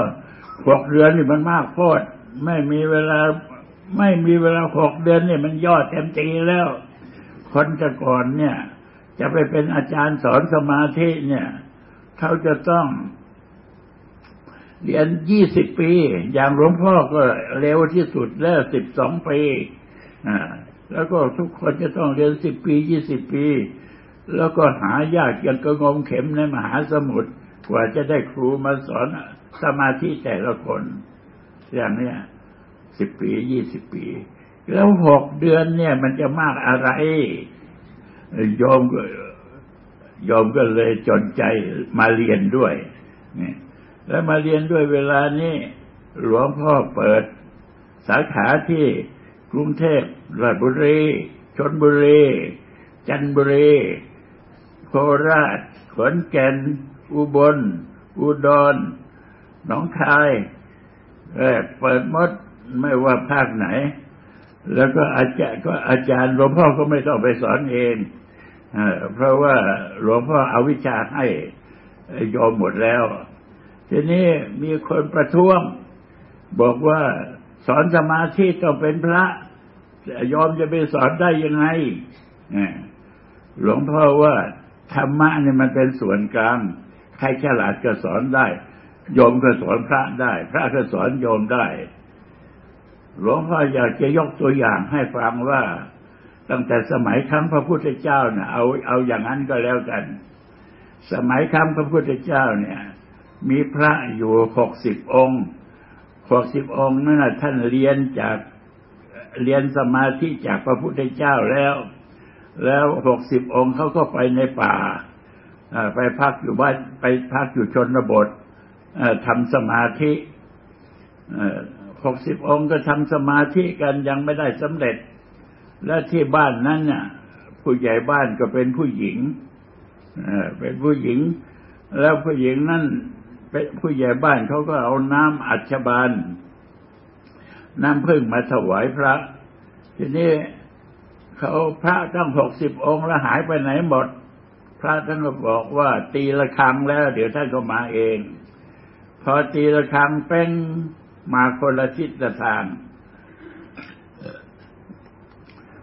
Speaker 3: หกเดือนนี่มันมากโพดไม่มีเวลาไม่มีเวลาหกเดือนนี่มันยอดเต็มทีแล้ว คนจะก่อนเนี่ย จะไปเป็นอาจารย์สอนสมาธิเนี่ย เขาจะต้อง เรียนยี่สิบปี อย่างหลวงพ่อก็เร็วที่สุดแล้วสิบสองปีอ่าแล้วก็ทุกคนจะต้องเรียนสิบปียี่สิบปี แล้วก็หายากยังกระงมเข็มในมหาสมุทรกว่าจะได้ครูมาสอนสมาธิแต่ละคน อย่างเนี้ยสิบปียี่สิบปี แล้วหกเดือนเนี่ยมันจะมากอะไรโยมก็โยมก็เลยจนใจมาเรียนด้วยนี่ แล้วมาเรียนด้วยเวลานี้หลวงพ่อเปิด สาขาที่กรุงเทพราชบุรีชนบุรี จันทบุรีโคราชขอนแก่น อุบล อุดรหนองคายเปิดมดไม่ว่าภาคไหน แล้วก็อาจารย์ก็อาจารย์หลวงพ่อก็ไม่ต้องไปสอนเองเพราะว่าหลวงพ่อเอาวิชาให้ยอมหมดแล้ว ทีนี้มีคนประท้วง บอกว่าสอนสมาธิต้องเป็นพระยอมจะไปสอนได้ยังไงหลวงพ่อว่าธรรมะเนี่ยมันเป็นส่วนกลางใครฉลาดก็สอนได้โยมก็สอนพระได้ พระก็สอนโยมได้ หลวงพ่ออยากจะยกตัวอย่างให้ฟังว่า ตั้งแต่สมัยครั้งพระพุทธเจ้าเนี่ยเอาเอาอย่างนั้นก็แล้วกัน สมัยครั้งพระพุทธเจ้าเนี่ย มีพระอยู่หกสิบองค์หกสิบองค์นั่นท่านเรียนจากเรียนสมาธิจากพระพุทธเจ้าแล้ว แล้วหกสิบองค์เขาก็ไปในป่าไปพักอยู่บ้านไปพักอยู่ชนบททำสมาธิหกสิบองค์ก็ทำสมาธิกันยังไม่ได้สำเร็จ และที่บ้านนั้นเนี่ยผู้ใหญ่บ้านก็เป็นผู้หญิงเป็นผู้หญิง แล้วผู้หญิงนั้น ผู้ใหญ่บ้านเขาก็เอาน้ำอัญบานน้ำพึ่งมาถวายพระ ทีนี้เขาพระตั้งหกสิบองค์แล้วหายไปไหนหมด พระท่านก็บอกว่า ตีละครั้งแล้ว เดี๋ยวท่านก็มาเอง พอตีละครั้งเป็นมาคนละทิศทาง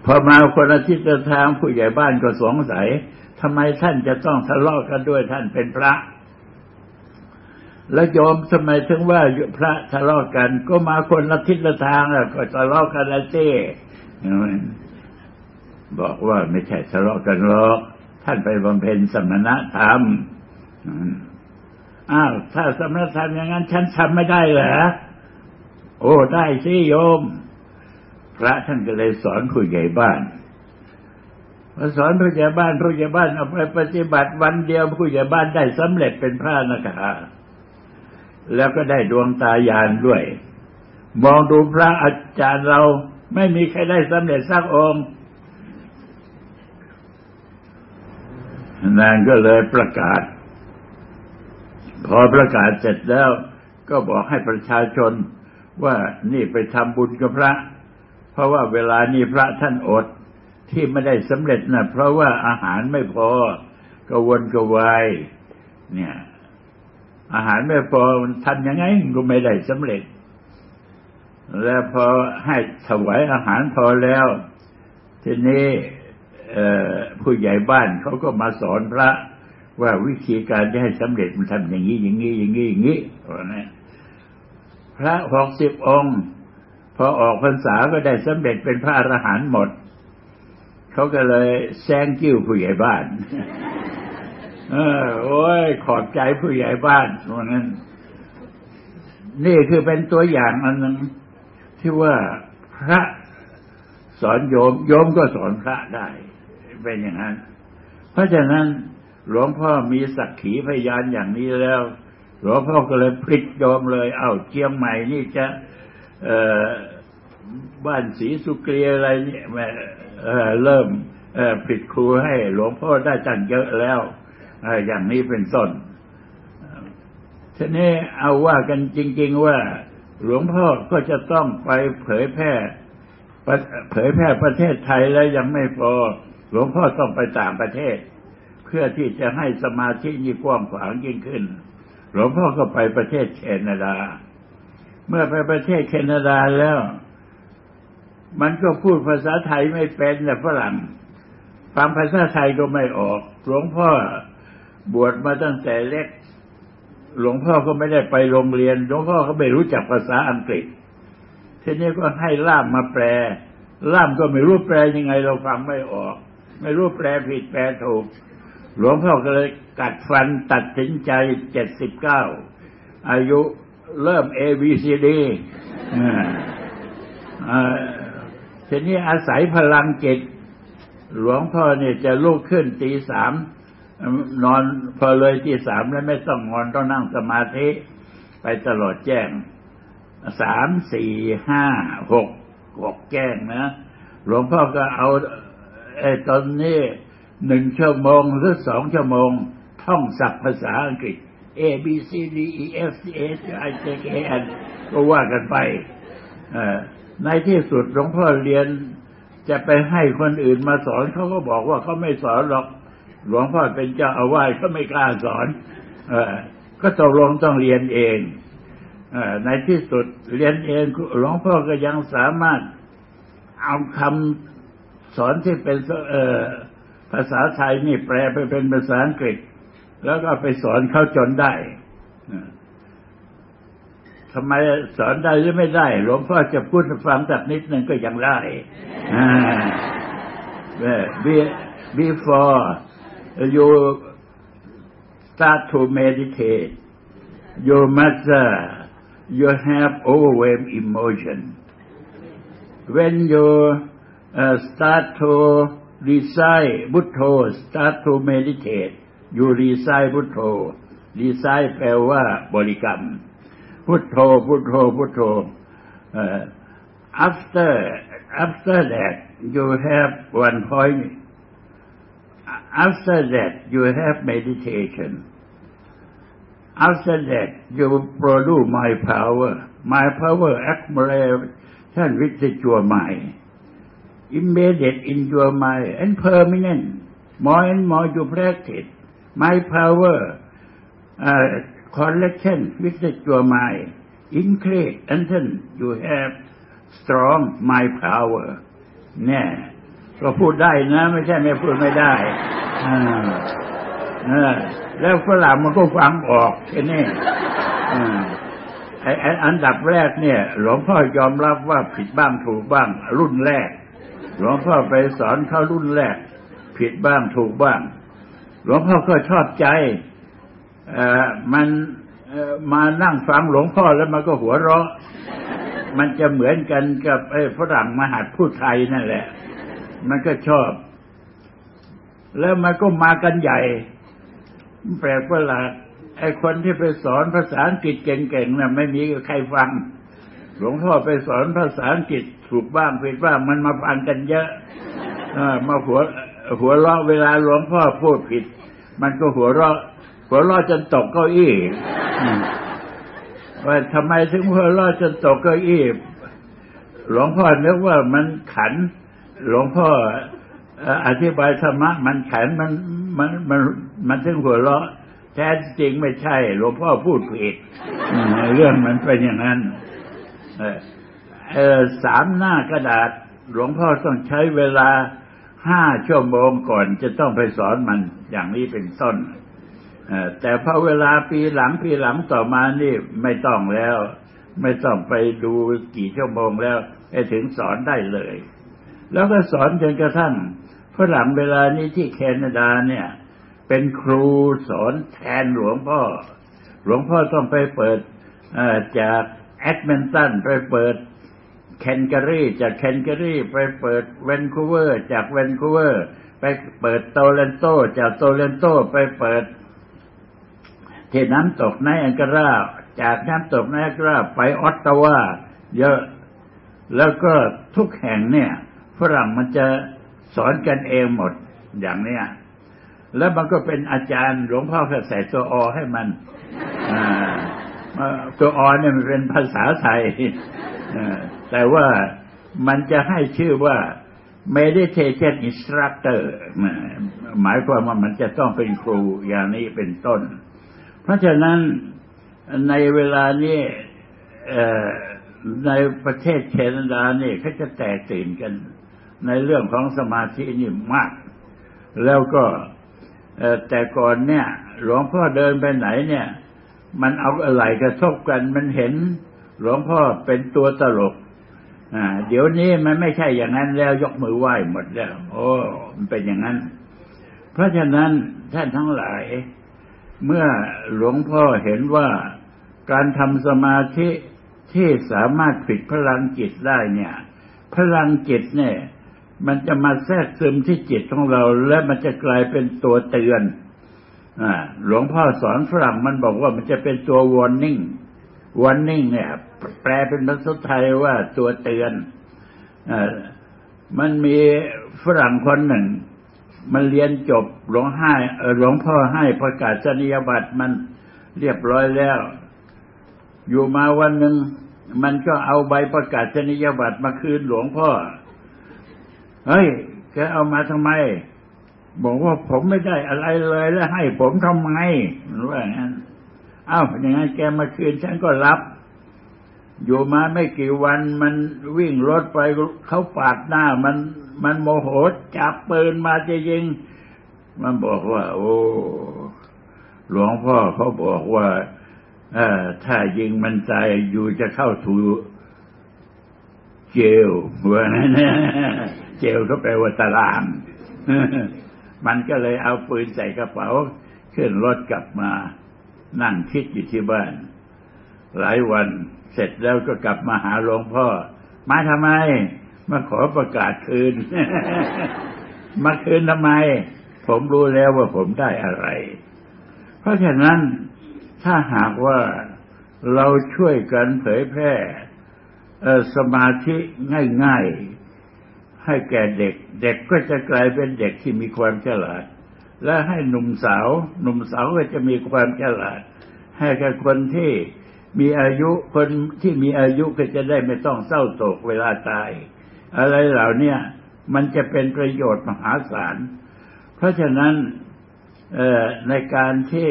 Speaker 3: พอมาคนละทิศทางผู้ใหญ่บ้านก็สงสัยทำไมท่านจะต้องทะเลาะกันด้วยท่านเป็นพระ แล้วโยมทำไมถึงว่าพระทะเลาะกัน ก็มาคนละทิศละทางอะก็ทะเลาะกันละเจ้บอกว่าไม่ใช่ทะเลาะกันหรอกท่านไปบำเพ็ญสมณธรรมอ้าวถ้าสมณธรรมอย่างนั้น ฉันทำไม่ได้เหรอโอ้ได้สิโยม พระท่านก็เลยสอนผู้ใหญ่บ้านพอสอนผู้ใหญ่บ้านผู้ใหญ่บ้านเอาไปปฏิบัติวันเดียวผู้ใหญ่บ้านได้สำเร็จเป็นพระนะคะ แล้วก็ได้ดวงตายานด้วย มองดูพระอาจารย์เราไม่มีใครได้สำเร็จสักองค์นางก็เลยประกาศ พอประกาศเสร็จแล้ว ก็บอกให้ประชาชนว่านี่ไปทำบุญกับพระ เพราะว่าเวลานี้พระท่านอดที่ไม่ได้สำเร็จนะเพราะว่าอาหารไม่พอกระวนกระวายเนี่ย อาหารไม่พอมันทำยังไงก็ไม่ได้สำเร็จ แล้วพอให้ถวายอาหารพอแล้ว ทีนี้ผู้ใหญ่บ้านเขาก็มาสอนพระว่าวิธีการจะให้สำเร็จมันทำอย่างนี้อย่างนี้อย่างนี้อย่างนี้พระหกสิบองค์ พอออกพรรษาก็ได้สำเร็จเป็นพระอรหันต์หมด เขาก็เลยแซงกิ้วผู้ใหญ่บ้าน เออ โอ้ย ขอบใจผู้ใหญ่บ้านวันนั้น นี่คือเป็นตัวอย่างอันหนึ่งที่ว่าพระสอนโยม โยมก็สอนพระได้ เป็นอย่างนั้น เพราะฉะนั้น หลวงพ่อมีสักขีพยานอย่างนี้แล้ว หลวงพ่อก็เลยพลิกโยมเลย เอาเชียงใหม่นี่จะบ้านสีสุเกรีอะไรเนี่ยเริ่มผิดครูให้หลวงพ่อได้จังเยอะแล้ว อย่างนี้เป็นต้นทีนี้เอาว่ากันจริง ๆ ว่า หลวงพ่อก็จะต้องไปเผยแพร่เผยแพร่ประเทศไทยแล้วยังไม่พอ หลวงพ่อต้องไปต่างประเทศ เพื่อที่จะให้สมาธินี้กว้างขวางยิ่งขึ้น หลวงพ่อก็ไปประเทศแคนาดา เมื่อไปประเทศแคนาดาแล้ว มันก็พูดภาษาไทยไม่เป็นแต่ฝรั่งฟังภาษาไทยก็ไม่ออก หลวงพ่อ บวชมาตั้งแต่เล็ก หลวงพ่อก็ไม่ได้ไปโรงเรียน หลวงพ่อก็ไม่รู้จักภาษาอังกฤษ ทีนี้ก็ให้ล่ามมาแปล ล่ามก็ไม่รู้แปลยังไงเราฟังไม่ออก ไม่รู้แปลผิดแปลถูก หลวงพ่อก็เลยกัดฟันตัดสินใจเจ็ดสิบเก้าอายุเริ่ม A B C D ทีนี้อาศัยพลังจิต หลวงพ่อเนี่ยจะลุกขึ้นตีสาม นอนพอเลยที่สามแล้วไม่ต้องนอนต้องนั่งสมาธิ ไปตลอดแจ้งสามสี่ห้าหกหกแจ้งนะหลวงพ่อก็เอาไอ้ตอนนี้หนึ่งชั่วโมงหรือสองชั่วโมง ท่องศัพท์ภาษาอังกฤษ A B C D E F C H I J K L ก็ว่ากันไปในที่สุดหลวงพ่อเรียนจะไปให้คนอื่นมาสอนเขาก็บอกว่าเขาไม่สอนหรอก หลวงพ่อเป็นเจ้าอาวาสก็ไม่กล้าสอนเออก็ตกลงต้องเรียนเองอในที่สุดเรียนเองหลวงพ่อก็ยังสามารถเอาคำสอนที่เป็นเออภาษาไทยนี่แปลไปเป็นภาษาอังกฤษ แล้วก็ไปสอนเขาจนได้ทำไมสอนได้หรือไม่ได้ หลวงพ่อจะพูดฟังสักนิดหนึ่งก็ยังได้ before you start to meditate, you must uh, you have overwhelmed emotion. When you uh, start to recite Buddha, start to meditate, you recite Buddha. recite แปลว่าบริกรรมพุทโธพุทโธพุทโธ uh, after after that you have one point after that you have meditation. After that you produce my power. My power accumulation with your mind. Embedded in your mind and permanent. More and more you practice. My power uh, collection with your mind. Increase until you have strong my power. Yeah. ก็พูดได้นะ ไม่ใช่ไม่พูดไม่ได้แล้วฝรั่งมันก็ฟังออกแค่นี้ไอ้อันดับแรกเนี่ย หลวงพ่อยอมรับว่าผิดบ้างถูกบ้าง รุ่นแรก หลวงพ่อไปสอนเขารุ่นแรก ผิดบ้างถูกบ้าง หลวงพ่อก็ชอบใจเออมันมานั่งฟังหลวงพ่อแล้วมันก็หัวเราะ มันจะเหมือนกันกับไอ้ฝรั่งมหัดพูดไทยนั่นแหละ มันก็ชอบ แล้วมันก็มากันใหญ่ แปลกประหลาดไอ้คนที่ไปสอนภาษาอังกฤษเก่งๆนะ่ะ ไม่มีใครฟัง หลวงพ่อไปสอนภาษาอังกฤษถูกบ้างผิดบ้างมันมาฟังกันเยอะมาหัว หัวเราะเวลาหลวงพ่อพูดผิด มันก็หัวเราะ หัวเราะจนตกเก้าอี้ว่าทำไมถึงหัวเราะจนตกเก้าอี้หลวงพ่อนึกว่ามันขัน หลวงพ่ออธิบายธรรมะมันแข็งมันมันมันมันถึงหัวเราะแท้จริงไม่ใช่หลวงพ่อพูดผิดเรื่องมันเป็นอย่างนั้นสามหน้ากระดาษ หลวงพ่อต้องใช้เวลาห้าชั่วโมงก่อนจะต้องไปสอนมันอย่างนี้เป็นต้นแต่พอเวลาปีหลังปีหลังต่อมานี่ไม่ต้องแล้ว ไม่ต้องไปดูกี่ชั่วโมงแล้วไอ้ถึงสอนได้เลย แล้วก็สอนจนกระทั่งฝรั่งเวลานี้ที่แคนาดาเนี่ย เป็นครูสอนแทนหลวงพ่อ หลวงพ่อต้องไปเปิดจากเอดมันตันไปเปิดแคนเกอรี่จากแคนเกอรี่ไปเปิดแวนคูเวอร์ จากแวนคูเวอร์ ไปเปิดโตรอนโต จากโตรอนโตไปเปิดที่น้ำตกในอังการาจากน้ำตกในอังการาไปออตตาวาเยอะ แล้วก็ทุกแห่งเนี่ย ฝรั่งมันจะสอนกันเองหมดอย่างเนี้ยแล้วมันก็เป็นอาจารย์หลวงพ่อก็ใส่ตัวอให้มันตัวอเนี่ยมันเป็นภาษาไทยแต่ว่ามันจะให้ชื่อว่า meditation instructor หมายความว่ามันจะต้องเป็นครูอย่างนี้เป็นต้น เพราะฉะนั้นในเวลานี้ในประเทศแคนาดาเนี่ยเขาจะแตกตื่นกัน ในเรื่องของสมาธินี่มาก แล้วก็แต่ก่อนเนี่ย หลวงพ่อเดินไปไหนเนี่ย มันเอาอะไรกระทบกันมันเห็น หลวงพ่อเป็นตัวตลกอ่าเดี๋ยวนี้มันไม่ใช่อย่างนั้นแล้วยกมือไหว้หมดแล้ว โอ้มันเป็นอย่างนั้น เพราะฉะนั้นท่านทั้งหลาย เมื่อหลวงพ่อเห็นว่าการทำสมาธิที่สามารถผิดพลังจิตได้เนี่ย พลังจิตเนี่ย มันจะมาแทรกซึมที่จิตของเรา และมันจะกลายเป็นตัวเตือนหลวงพ่อสอนฝรั่งมันบอกว่ามันจะเป็นตัว warning warning เนี่ย แปลเป็นภาษาไทยว่าตัวเตือนอมันมีฝรั่งคนหนึ่ง มันเรียนจบหลวงให้หลวงพ่อให้ประกาศนียบัตรมันเรียบร้อยแล้ว อยู่มาวันหนึ่งมันก็เอาใบประกาศนียบัตรมาคืนหลวงพ่อ เฮ้ย แกเอามาทำไม บอกว่าผมไม่ได้อะไรเลยแล้วให้ผมทำไมว่าอย่างนั้นอ้าวอย่างนั้นแกมาคืนฉันก็รับ อยู่มาไม่กี่วันมันวิ่งรถไปเขาปาดหน้า มันมันโมโหจับปืนมาจะยิง มันบอกว่า โอ้หลวงพ่อเขาบอกว่าถ้ายิงมันตายอยู่จะเข้าถูเจลว่านั้น เจลก็แปลว่าตาราง มันก็เลยเอาปืนใส่กระเป๋า ขึ้นรถกลับมา นั่งคิดอยู่ที่บ้าน หลายวันเสร็จแล้วก็กลับมาหาหลวงพ่อ มาทำไม มาขอประกาศคืน มาคืนทำไม ผมรู้แล้วว่าผมได้อะไร เพราะฉะนั้นถ้าหากว่าเราช่วยกันเผยแพร่สมาธิง่าย ให้แก่เด็ก เด็กก็จะกลายเป็นเด็กที่มีความฉลาด และให้หนุ่มสาว หนุ่มสาวก็จะมีความฉลาด ให้แก่คนที่มีอายุคนที่มีอายุก็จะได้ไม่ต้องเศร้าโศกเวลาตาย อะไรเหล่านี้มันจะเป็นประโยชน์มหาศาล เพราะฉะนั้นในการที่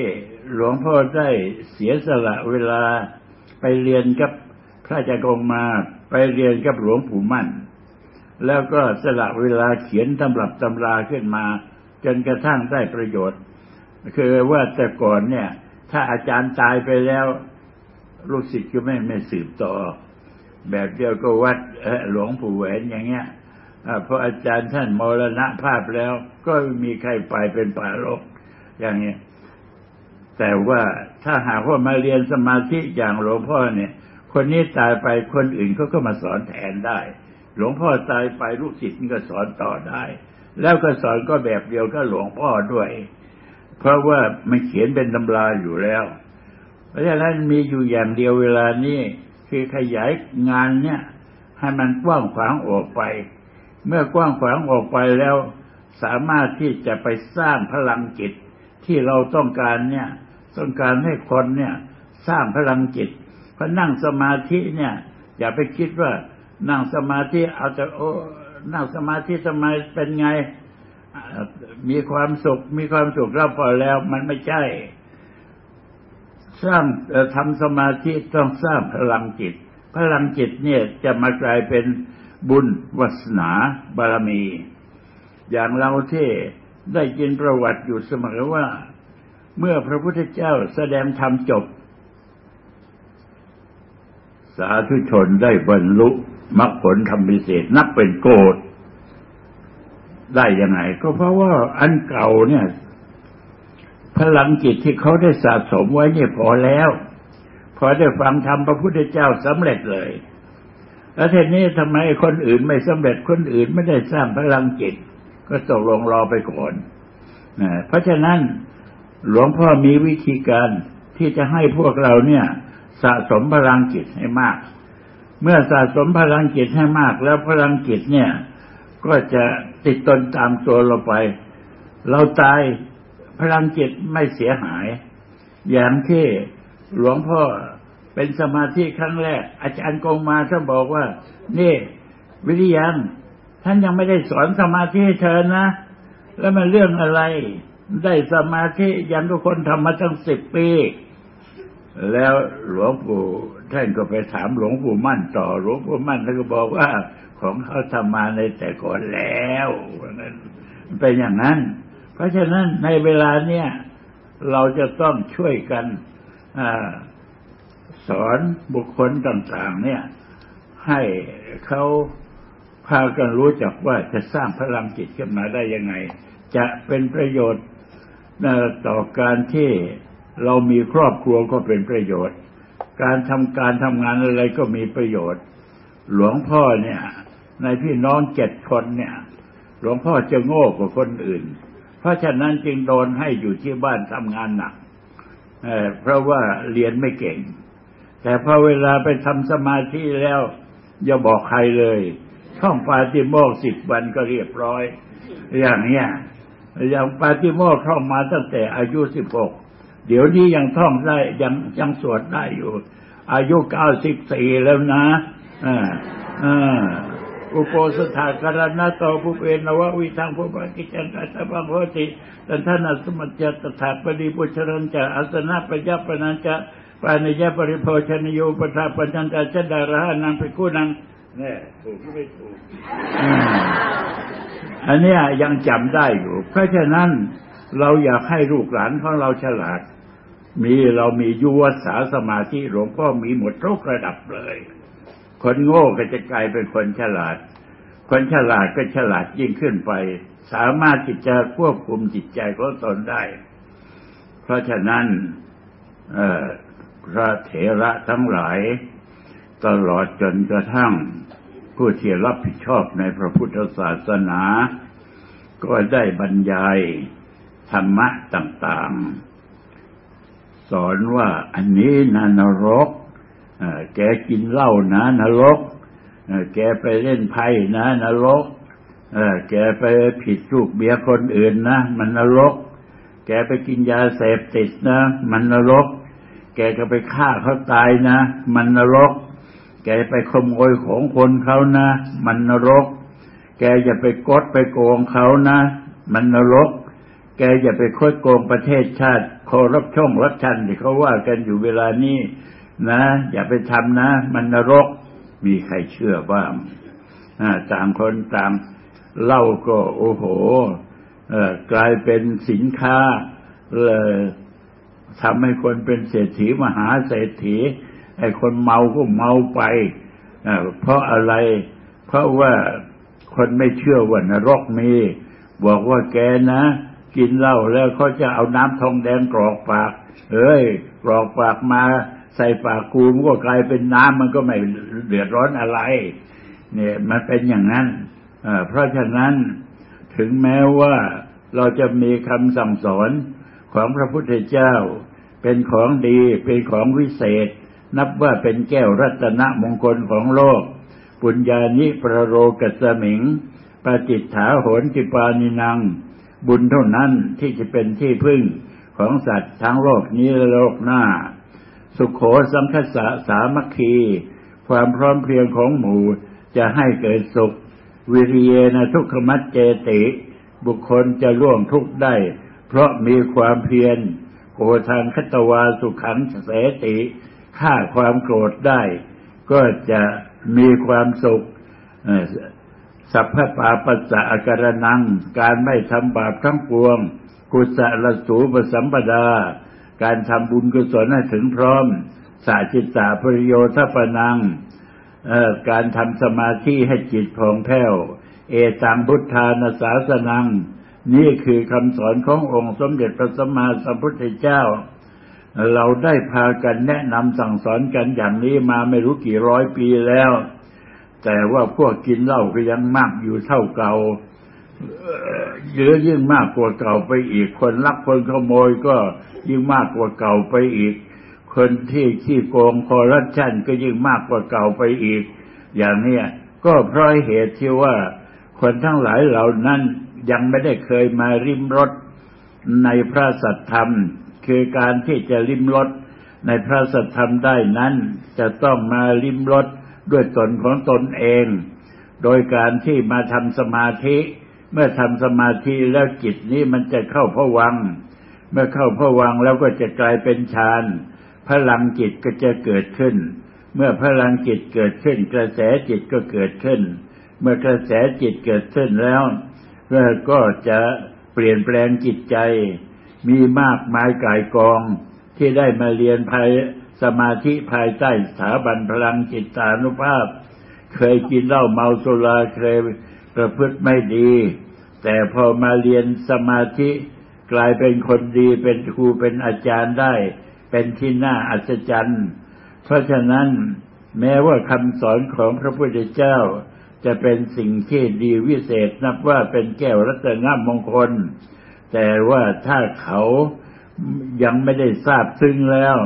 Speaker 3: หลวงพ่อได้เสียสละเวลาไปเรียนกับพระจักรมา ไปเรียนกับหลวงปู่มั่น แล้วก็สละเวลาเขียนตำรับตำราขึ้นมา จนกระทั่งได้ประโยชน์ คือว่าแต่ก่อนเนี่ย ถ้าอาจารย์ตายไปแล้ว ลูกศิษย์ก็ไม่ไม่สืบต่อ แบบเดียวก็วัดหลวงปู่แหวนอย่างเงี้ยเพราะอาจารย์ท่านมรณะภาพแล้ว ก็มีใครไปเป็นป่าลกอย่างเงี้ยแต่ว่าถ้าหากว่ามาเรียนสมาธิอย่างหลวงพ่อเนี่ย คนนี้ตายไปคนอื่นเขาก็มาสอนแทนได้ หลวงพ่อตายไปลูกศิษย์ก็สอนต่อได้ แล้วก็สอนก็แบบเดียวก็หลวงพ่อด้วย เพราะว่ามันเขียนเป็นตำราอยู่แล้ว เพราะฉะนั้นมีอยู่อย่างเดียวเวลานี้คือขยายงานเนี่ยให้มันกว้างขวางออกไป เมื่อกว้างขวางออกไปแล้ว สามารถที่จะไปสร้างพลังจิตที่เราต้องการเนี่ย ต้องการให้คนเนี่ย สร้างพลังจิตพอนั่งสมาธิเนี่ย อย่าไปคิดว่า นั่งสมาธิเอาแต่โอ้นั่งสมาธิทำไมเป็นไง มีความสุข มีความสุขแล้วพอแล้ว มันไม่ใช่ สร้างทำสมาธิต้องสร้างพลังจิต พลังจิตเนี่ยจะมากลายเป็นบุญวาสนาบารมี อย่างเราที่ได้ยินประวัติอยู่เสมอว่า เมื่อพระพุทธเจ้าแสดงธรรมจบ สาธุชนได้บรรลุ มรรคผลทำพิเศษนับเป็นโกรธได้ยังไง ก็เพราะว่าอันเก่าเนี่ย พลังจิตที่เขาได้สะสมไว้เนี่ยพอแล้ว พอได้ฟังธรรมพระพุทธเจ้าสำเร็จเลย แล้วทีนี้ทำไมคนอื่นไม่สำเร็จคนอื่นไม่ได้สร้างพลังจิต ก็ตกลงรอไปก่อนนะเพราะฉะนั้นหลวงพ่อมีวิธีการที่จะให้พวกเราเนี่ย สะสมพลังจิตให้มาก เมื่อสะสมพลังจิตให้มากแล้วพลังจิตเนี่ย ก็จะติดตนตามตัวเราไป เราตายพลังจิตไม่เสียหาย อย่างที่หลวงพ่อเป็นสมาธิครั้งแรก อาจารย์กงมาท่านบอกว่า นี่ วิริยัง ท่านยังไม่ได้สอนสมาธิให้เธอนะ แล้วมันเรื่องอะไร ได้สมาธิยังทุกคนทำมาตั้งสิบปี แล้วหลวงปู่ท่านก็ไปถามหลวงปู่มั่นต่อหลวงปู่มั่นท่านก็บอกว่า ของเขาทำมาในแต่ก่อนแล้วนั้นเป็นอย่างนั้น เพราะฉะนั้นในเวลาเนี้ยเราจะต้องช่วยกันสอนบุคคลต่างๆ เนี่ย ให้เขาพากันรู้จักว่าจะสร้างพลังจิตขึ้นมาได้ยังไง จะเป็นประโยชน์ต่อการที่ เรามีครอบครัวก็เป็นประโยชน์ การทำการทำงานอะไรก็มีประโยชน์ หลวงพ่อเนี่ย ในพี่น้องเจ็ดคนเนี่ย หลวงพ่อจะโง่กว่าคนอื่น เพราะฉะนั้นจึงโดนให้อยู่ที่บ้านทำงานหนักเเพราะว่าเรียนไม่เก่ง แต่พอเวลาไปทำสมาธิแล้ว อย่าบอกใครเลยท่องปาติโมกสิบวันก็เรียบร้อย อย่างเนี้ยอย่างปาติโมกท่องมาตั้งแต่อายุสิบหก เดี๋ยวนี้ยังท่องได้ยังยังสวดได้อยู่ อายุเก้าสิบสี่แล้วนะอ่าอ่าอุปสถาการณะโตผู้เป็นนววิทังผู้ปกิจังกัตบังโหติตันทนาสมัจจตถาปฏิปุชรันจะอาสนะปยปนันจะปานิยปริโภชนโยปทาปัญจันจะชดาระนังไปกู้นังเนี่ยถูกไม่ถูกอันนี้ยังจำได้อยู่ เพราะฉะนั้นเราอยากให้ลูกหลานของเราฉลาด มีเรามียุวสาสมาธิหลวงพ่อมีหมดทุกระดับเลย คนโง่ก็จะกลายเป็นคนฉลาด คนฉลาดก็ฉลาดยิ่งขึ้นไป สามารถที่จะควบคุมจิตใจของตนได้ เพราะฉะนั้นพระเถระทั้งหลาย ตลอดจนกระทั่ง ผู้ที่รับผิดชอบในพระพุทธศาสนา ก็ได้บรรยายธรรมะต่าง ๆ สอนว่าอันนี้นานรกแกกินเหล้านะนรกแกไปเล่นไพ่นะนรกแกไปผิดลูกเบียคนอื่นนะ มันนรก แกไปกินยาเสพติดนะ มันนรก แกก็ไปฆ่าเขาตายนะ มันนรก แกไปขโมยของคนเขานะ มันนรก แกอย่าไปกดไปโกงเขานะ มันนรก แกอย่าไปคดโกงประเทศชาติโครับช่องรับชันที่เขาว่ากันอยู่เวลานี้นะ อย่าไปทำนะ มันนรก มีใครเชื่อบ้างต่างคนต่างเล่าก็โอ้โหกลายเป็นสินค้าเลยทำให้คนเป็นเศรษฐีมหาเศรษฐีไอ้คนเมาก็เมาไปเพราะอะไร เพราะว่าคนไม่เชื่อว่านรกมี บอกว่าแกนะ กินเหล้าแล้วเขาจะเอาน้ำทองแดงกรอกปากเอ้ยกรอกปากมาใส่ปากกูมันก็กลายเป็นน้ำมันก็ไม่เดือดร้อนอะไร เนี่ยมันเป็นอย่างนั้นเพราะฉะนั้นถึงแม้ว่าเราจะมีคำสั่งสอนของพระพุทธเจ้า เป็นของดีเป็นของวิเศษ นับว่าเป็นแก้วรัตนมงคลของโลก ปุญญานิประโรกัสมิงปจิตถาโหนจิปานินัง บุญเท่านั้นที่จะเป็นที่พึ่งของสัตว์ทั้งโลกนี้และโลกหน้า สุขโขสังคสะสามัคคี ความพร้อมเพรียงของหมู่จะให้เกิดสุข วิริยนทุกขมัจเจติ บุคคลจะล่วงทุกข์ได้ เพราะมีความเพียรโกทางคตวาสุขังเสติฆ่าความโกรธได้ ก็จะมีความสุข สัพพปาปัสสะอาการนัง การไม่ทำบาปทั้งปวง กุศลสูปสัมปดา การทำบุญกุศลให้ถึงพร้อม สาจิตตาปริโยทปนังการทำสมาธิให้จิตผ่องแผ้ว เอตังพุทธานาสาสนัง นี่คือคำสอนขององค์สมเด็จพระสัมมาสัมพุทธเจ้า เราได้พากันแนะนำสั่งสอนกันอย่างนี้มาไม่รู้กี่ร้อยปีแล้ว แต่ว่าพวกกินเหล้าก็ยังมากอยู่เท่าเก่าเยอะยิ่งมากกว่าเก่าไปอีก คนลักคนขโมยก็ยิ่งมากกว่าเก่าไปอีก คนที่ขี้โกงคอร์รัปชันก็ยิ่งมากกว่าเก่าไปอีก อย่างเนี้ยก็เพราะเหตุที่ว่าคนทั้งหลายเหล่านั้นยังไม่ได้เคยมาริมรถในพระสัทธรรม คือการที่จะลิ้มรสในพระสัทธรรมได้นั้น จะต้องมาลิ้มรส ด้วยตนของตนเอง โดยการที่มาทำสมาธิ เมื่อทำสมาธิแล้วจิตนี้มันจะเข้าพวัง เมื่อเข้าพวังแล้วก็จะกลายเป็นฌานพลังจิตก็จะเกิดขึ้น เมื่อพลังจิตเกิดขึ้น กระแสจิตก็เกิดขึ้น เมื่อกระแสจิตเกิดขึ้นแล้วก็จะเปลี่ยนแปลงจิตใจ มีมากมายกายกองที่ได้มาเรียนภาย สมาธิภายใต้สถาบันพลังจิตานุภาพ เคยกินเหล้าเมาสุราเคยประพฤติไม่ดี แต่พอมาเรียนสมาธิกลายเป็นคนดีเป็นครูเป็นอาจารย์ได้ เป็นที่น่าอัศจรรย์ เพราะฉะนั้นแม้ว่าคำสอนของพระพุทธเจ้า จะเป็นสิ่งที่ดีวิเศษนับว่าเป็นแก้วรัตนมงคล แต่ว่าถ้าเขายังไม่ได้ทราบซึ้งแล้ว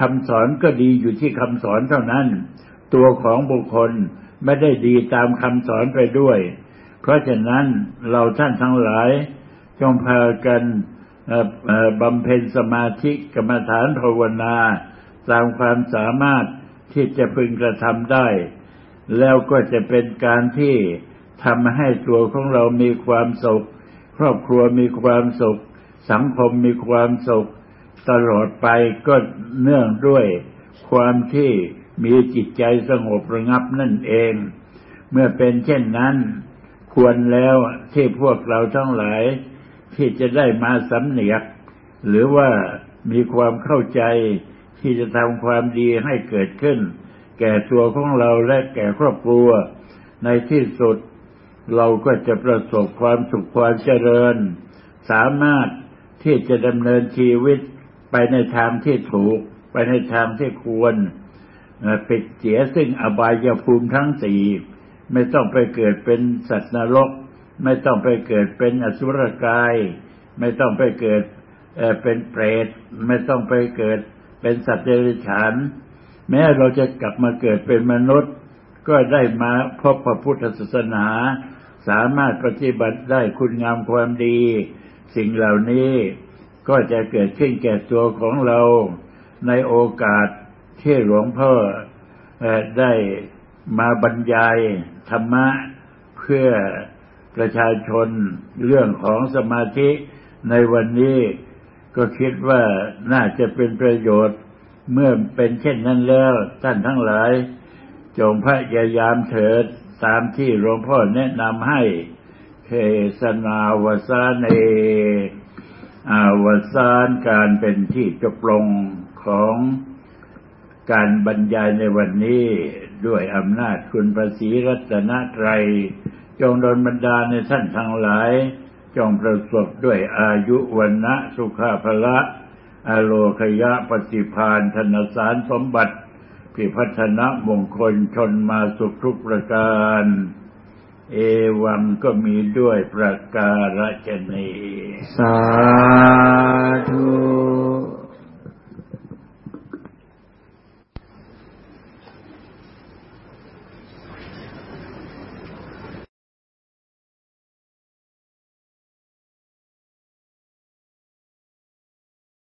Speaker 3: คำสอนก็ดีอยู่ที่คำสอนเท่านั้น ตัวของบุคคลไม่ได้ดีตามคำสอนไปด้วย เพราะฉะนั้นเราท่านทั้งหลาย จงพากันบำเพ็ญสมาธิกรรมฐานภาวนา ตามความสามารถที่จะพึงกระทำได้ แล้วก็จะเป็นการที่ทำให้ตัวของเรามีความสุข ครอบครัวมีความสุข สังคมมีความสุข ตลอดไปก็เนื่องด้วยความที่มีจิตใจสงบระงับนั่นเอง เมื่อเป็นเช่นนั้น ควรแล้วที่พวกเราทั้งหลาย ที่จะได้มาสำเนียก หรือว่ามีความเข้าใจที่จะทำความดีให้เกิดขึ้น แก่ตัวของเราและแก่ครอบครัว ในที่สุด เราก็จะประสบความสุขความเจริญ สามารถที่จะดำเนินชีวิต ไปในทางที่ถูก ไปในทางที่ควรปิดเสียซึ่งอบายภูมิทั้งสี่ไม่ต้องไปเกิดเป็นสัตว์นรก ไม่ต้องไปเกิดเป็นอสุรกาย ไม่ต้องไปเกิดเป็นเปรต ไม่ต้องไปเกิดเป็นสัตว์เดรัจฉาน แม้เราจะกลับมาเกิดเป็นมนุษย์ ก็ได้มาพบพระพุทธศาสนา สามารถปฏิบัติได้คุณงามความดี สิ่งเหล่านี้ ก็จะเกิดขึ้นแก่ตัวของเราในโอกาสที่หลวงพ่อได้มาบรรยายธรรมะเพื่อประชาชนเรื่องของสมาธิในวันนี้ก็คิดว่าน่าจะเป็นประโยชน์เมื่อเป็นเช่นนั้นแล้ว ท่านทั้งหลาย จงพยายามเถิดตามที่หลวงพ่อแนะนำให้เทศนาวสานเอ อาวสานการเป็นที่จบลงของการบรรยายในวันนี้ด้วยอำนาจคุณพระศรีรัตนตรัย จงดลบรรดาในท่านทั้งหลาย จงประสบด้วยอายุวันนะสุขาภละอโลคยะปฏิพานธนสารสมบัติ พิพัฒนะมงคลชนมาสุขทุกประการ เอวังก็มีด้วยประการฉนี
Speaker 2: สาธุ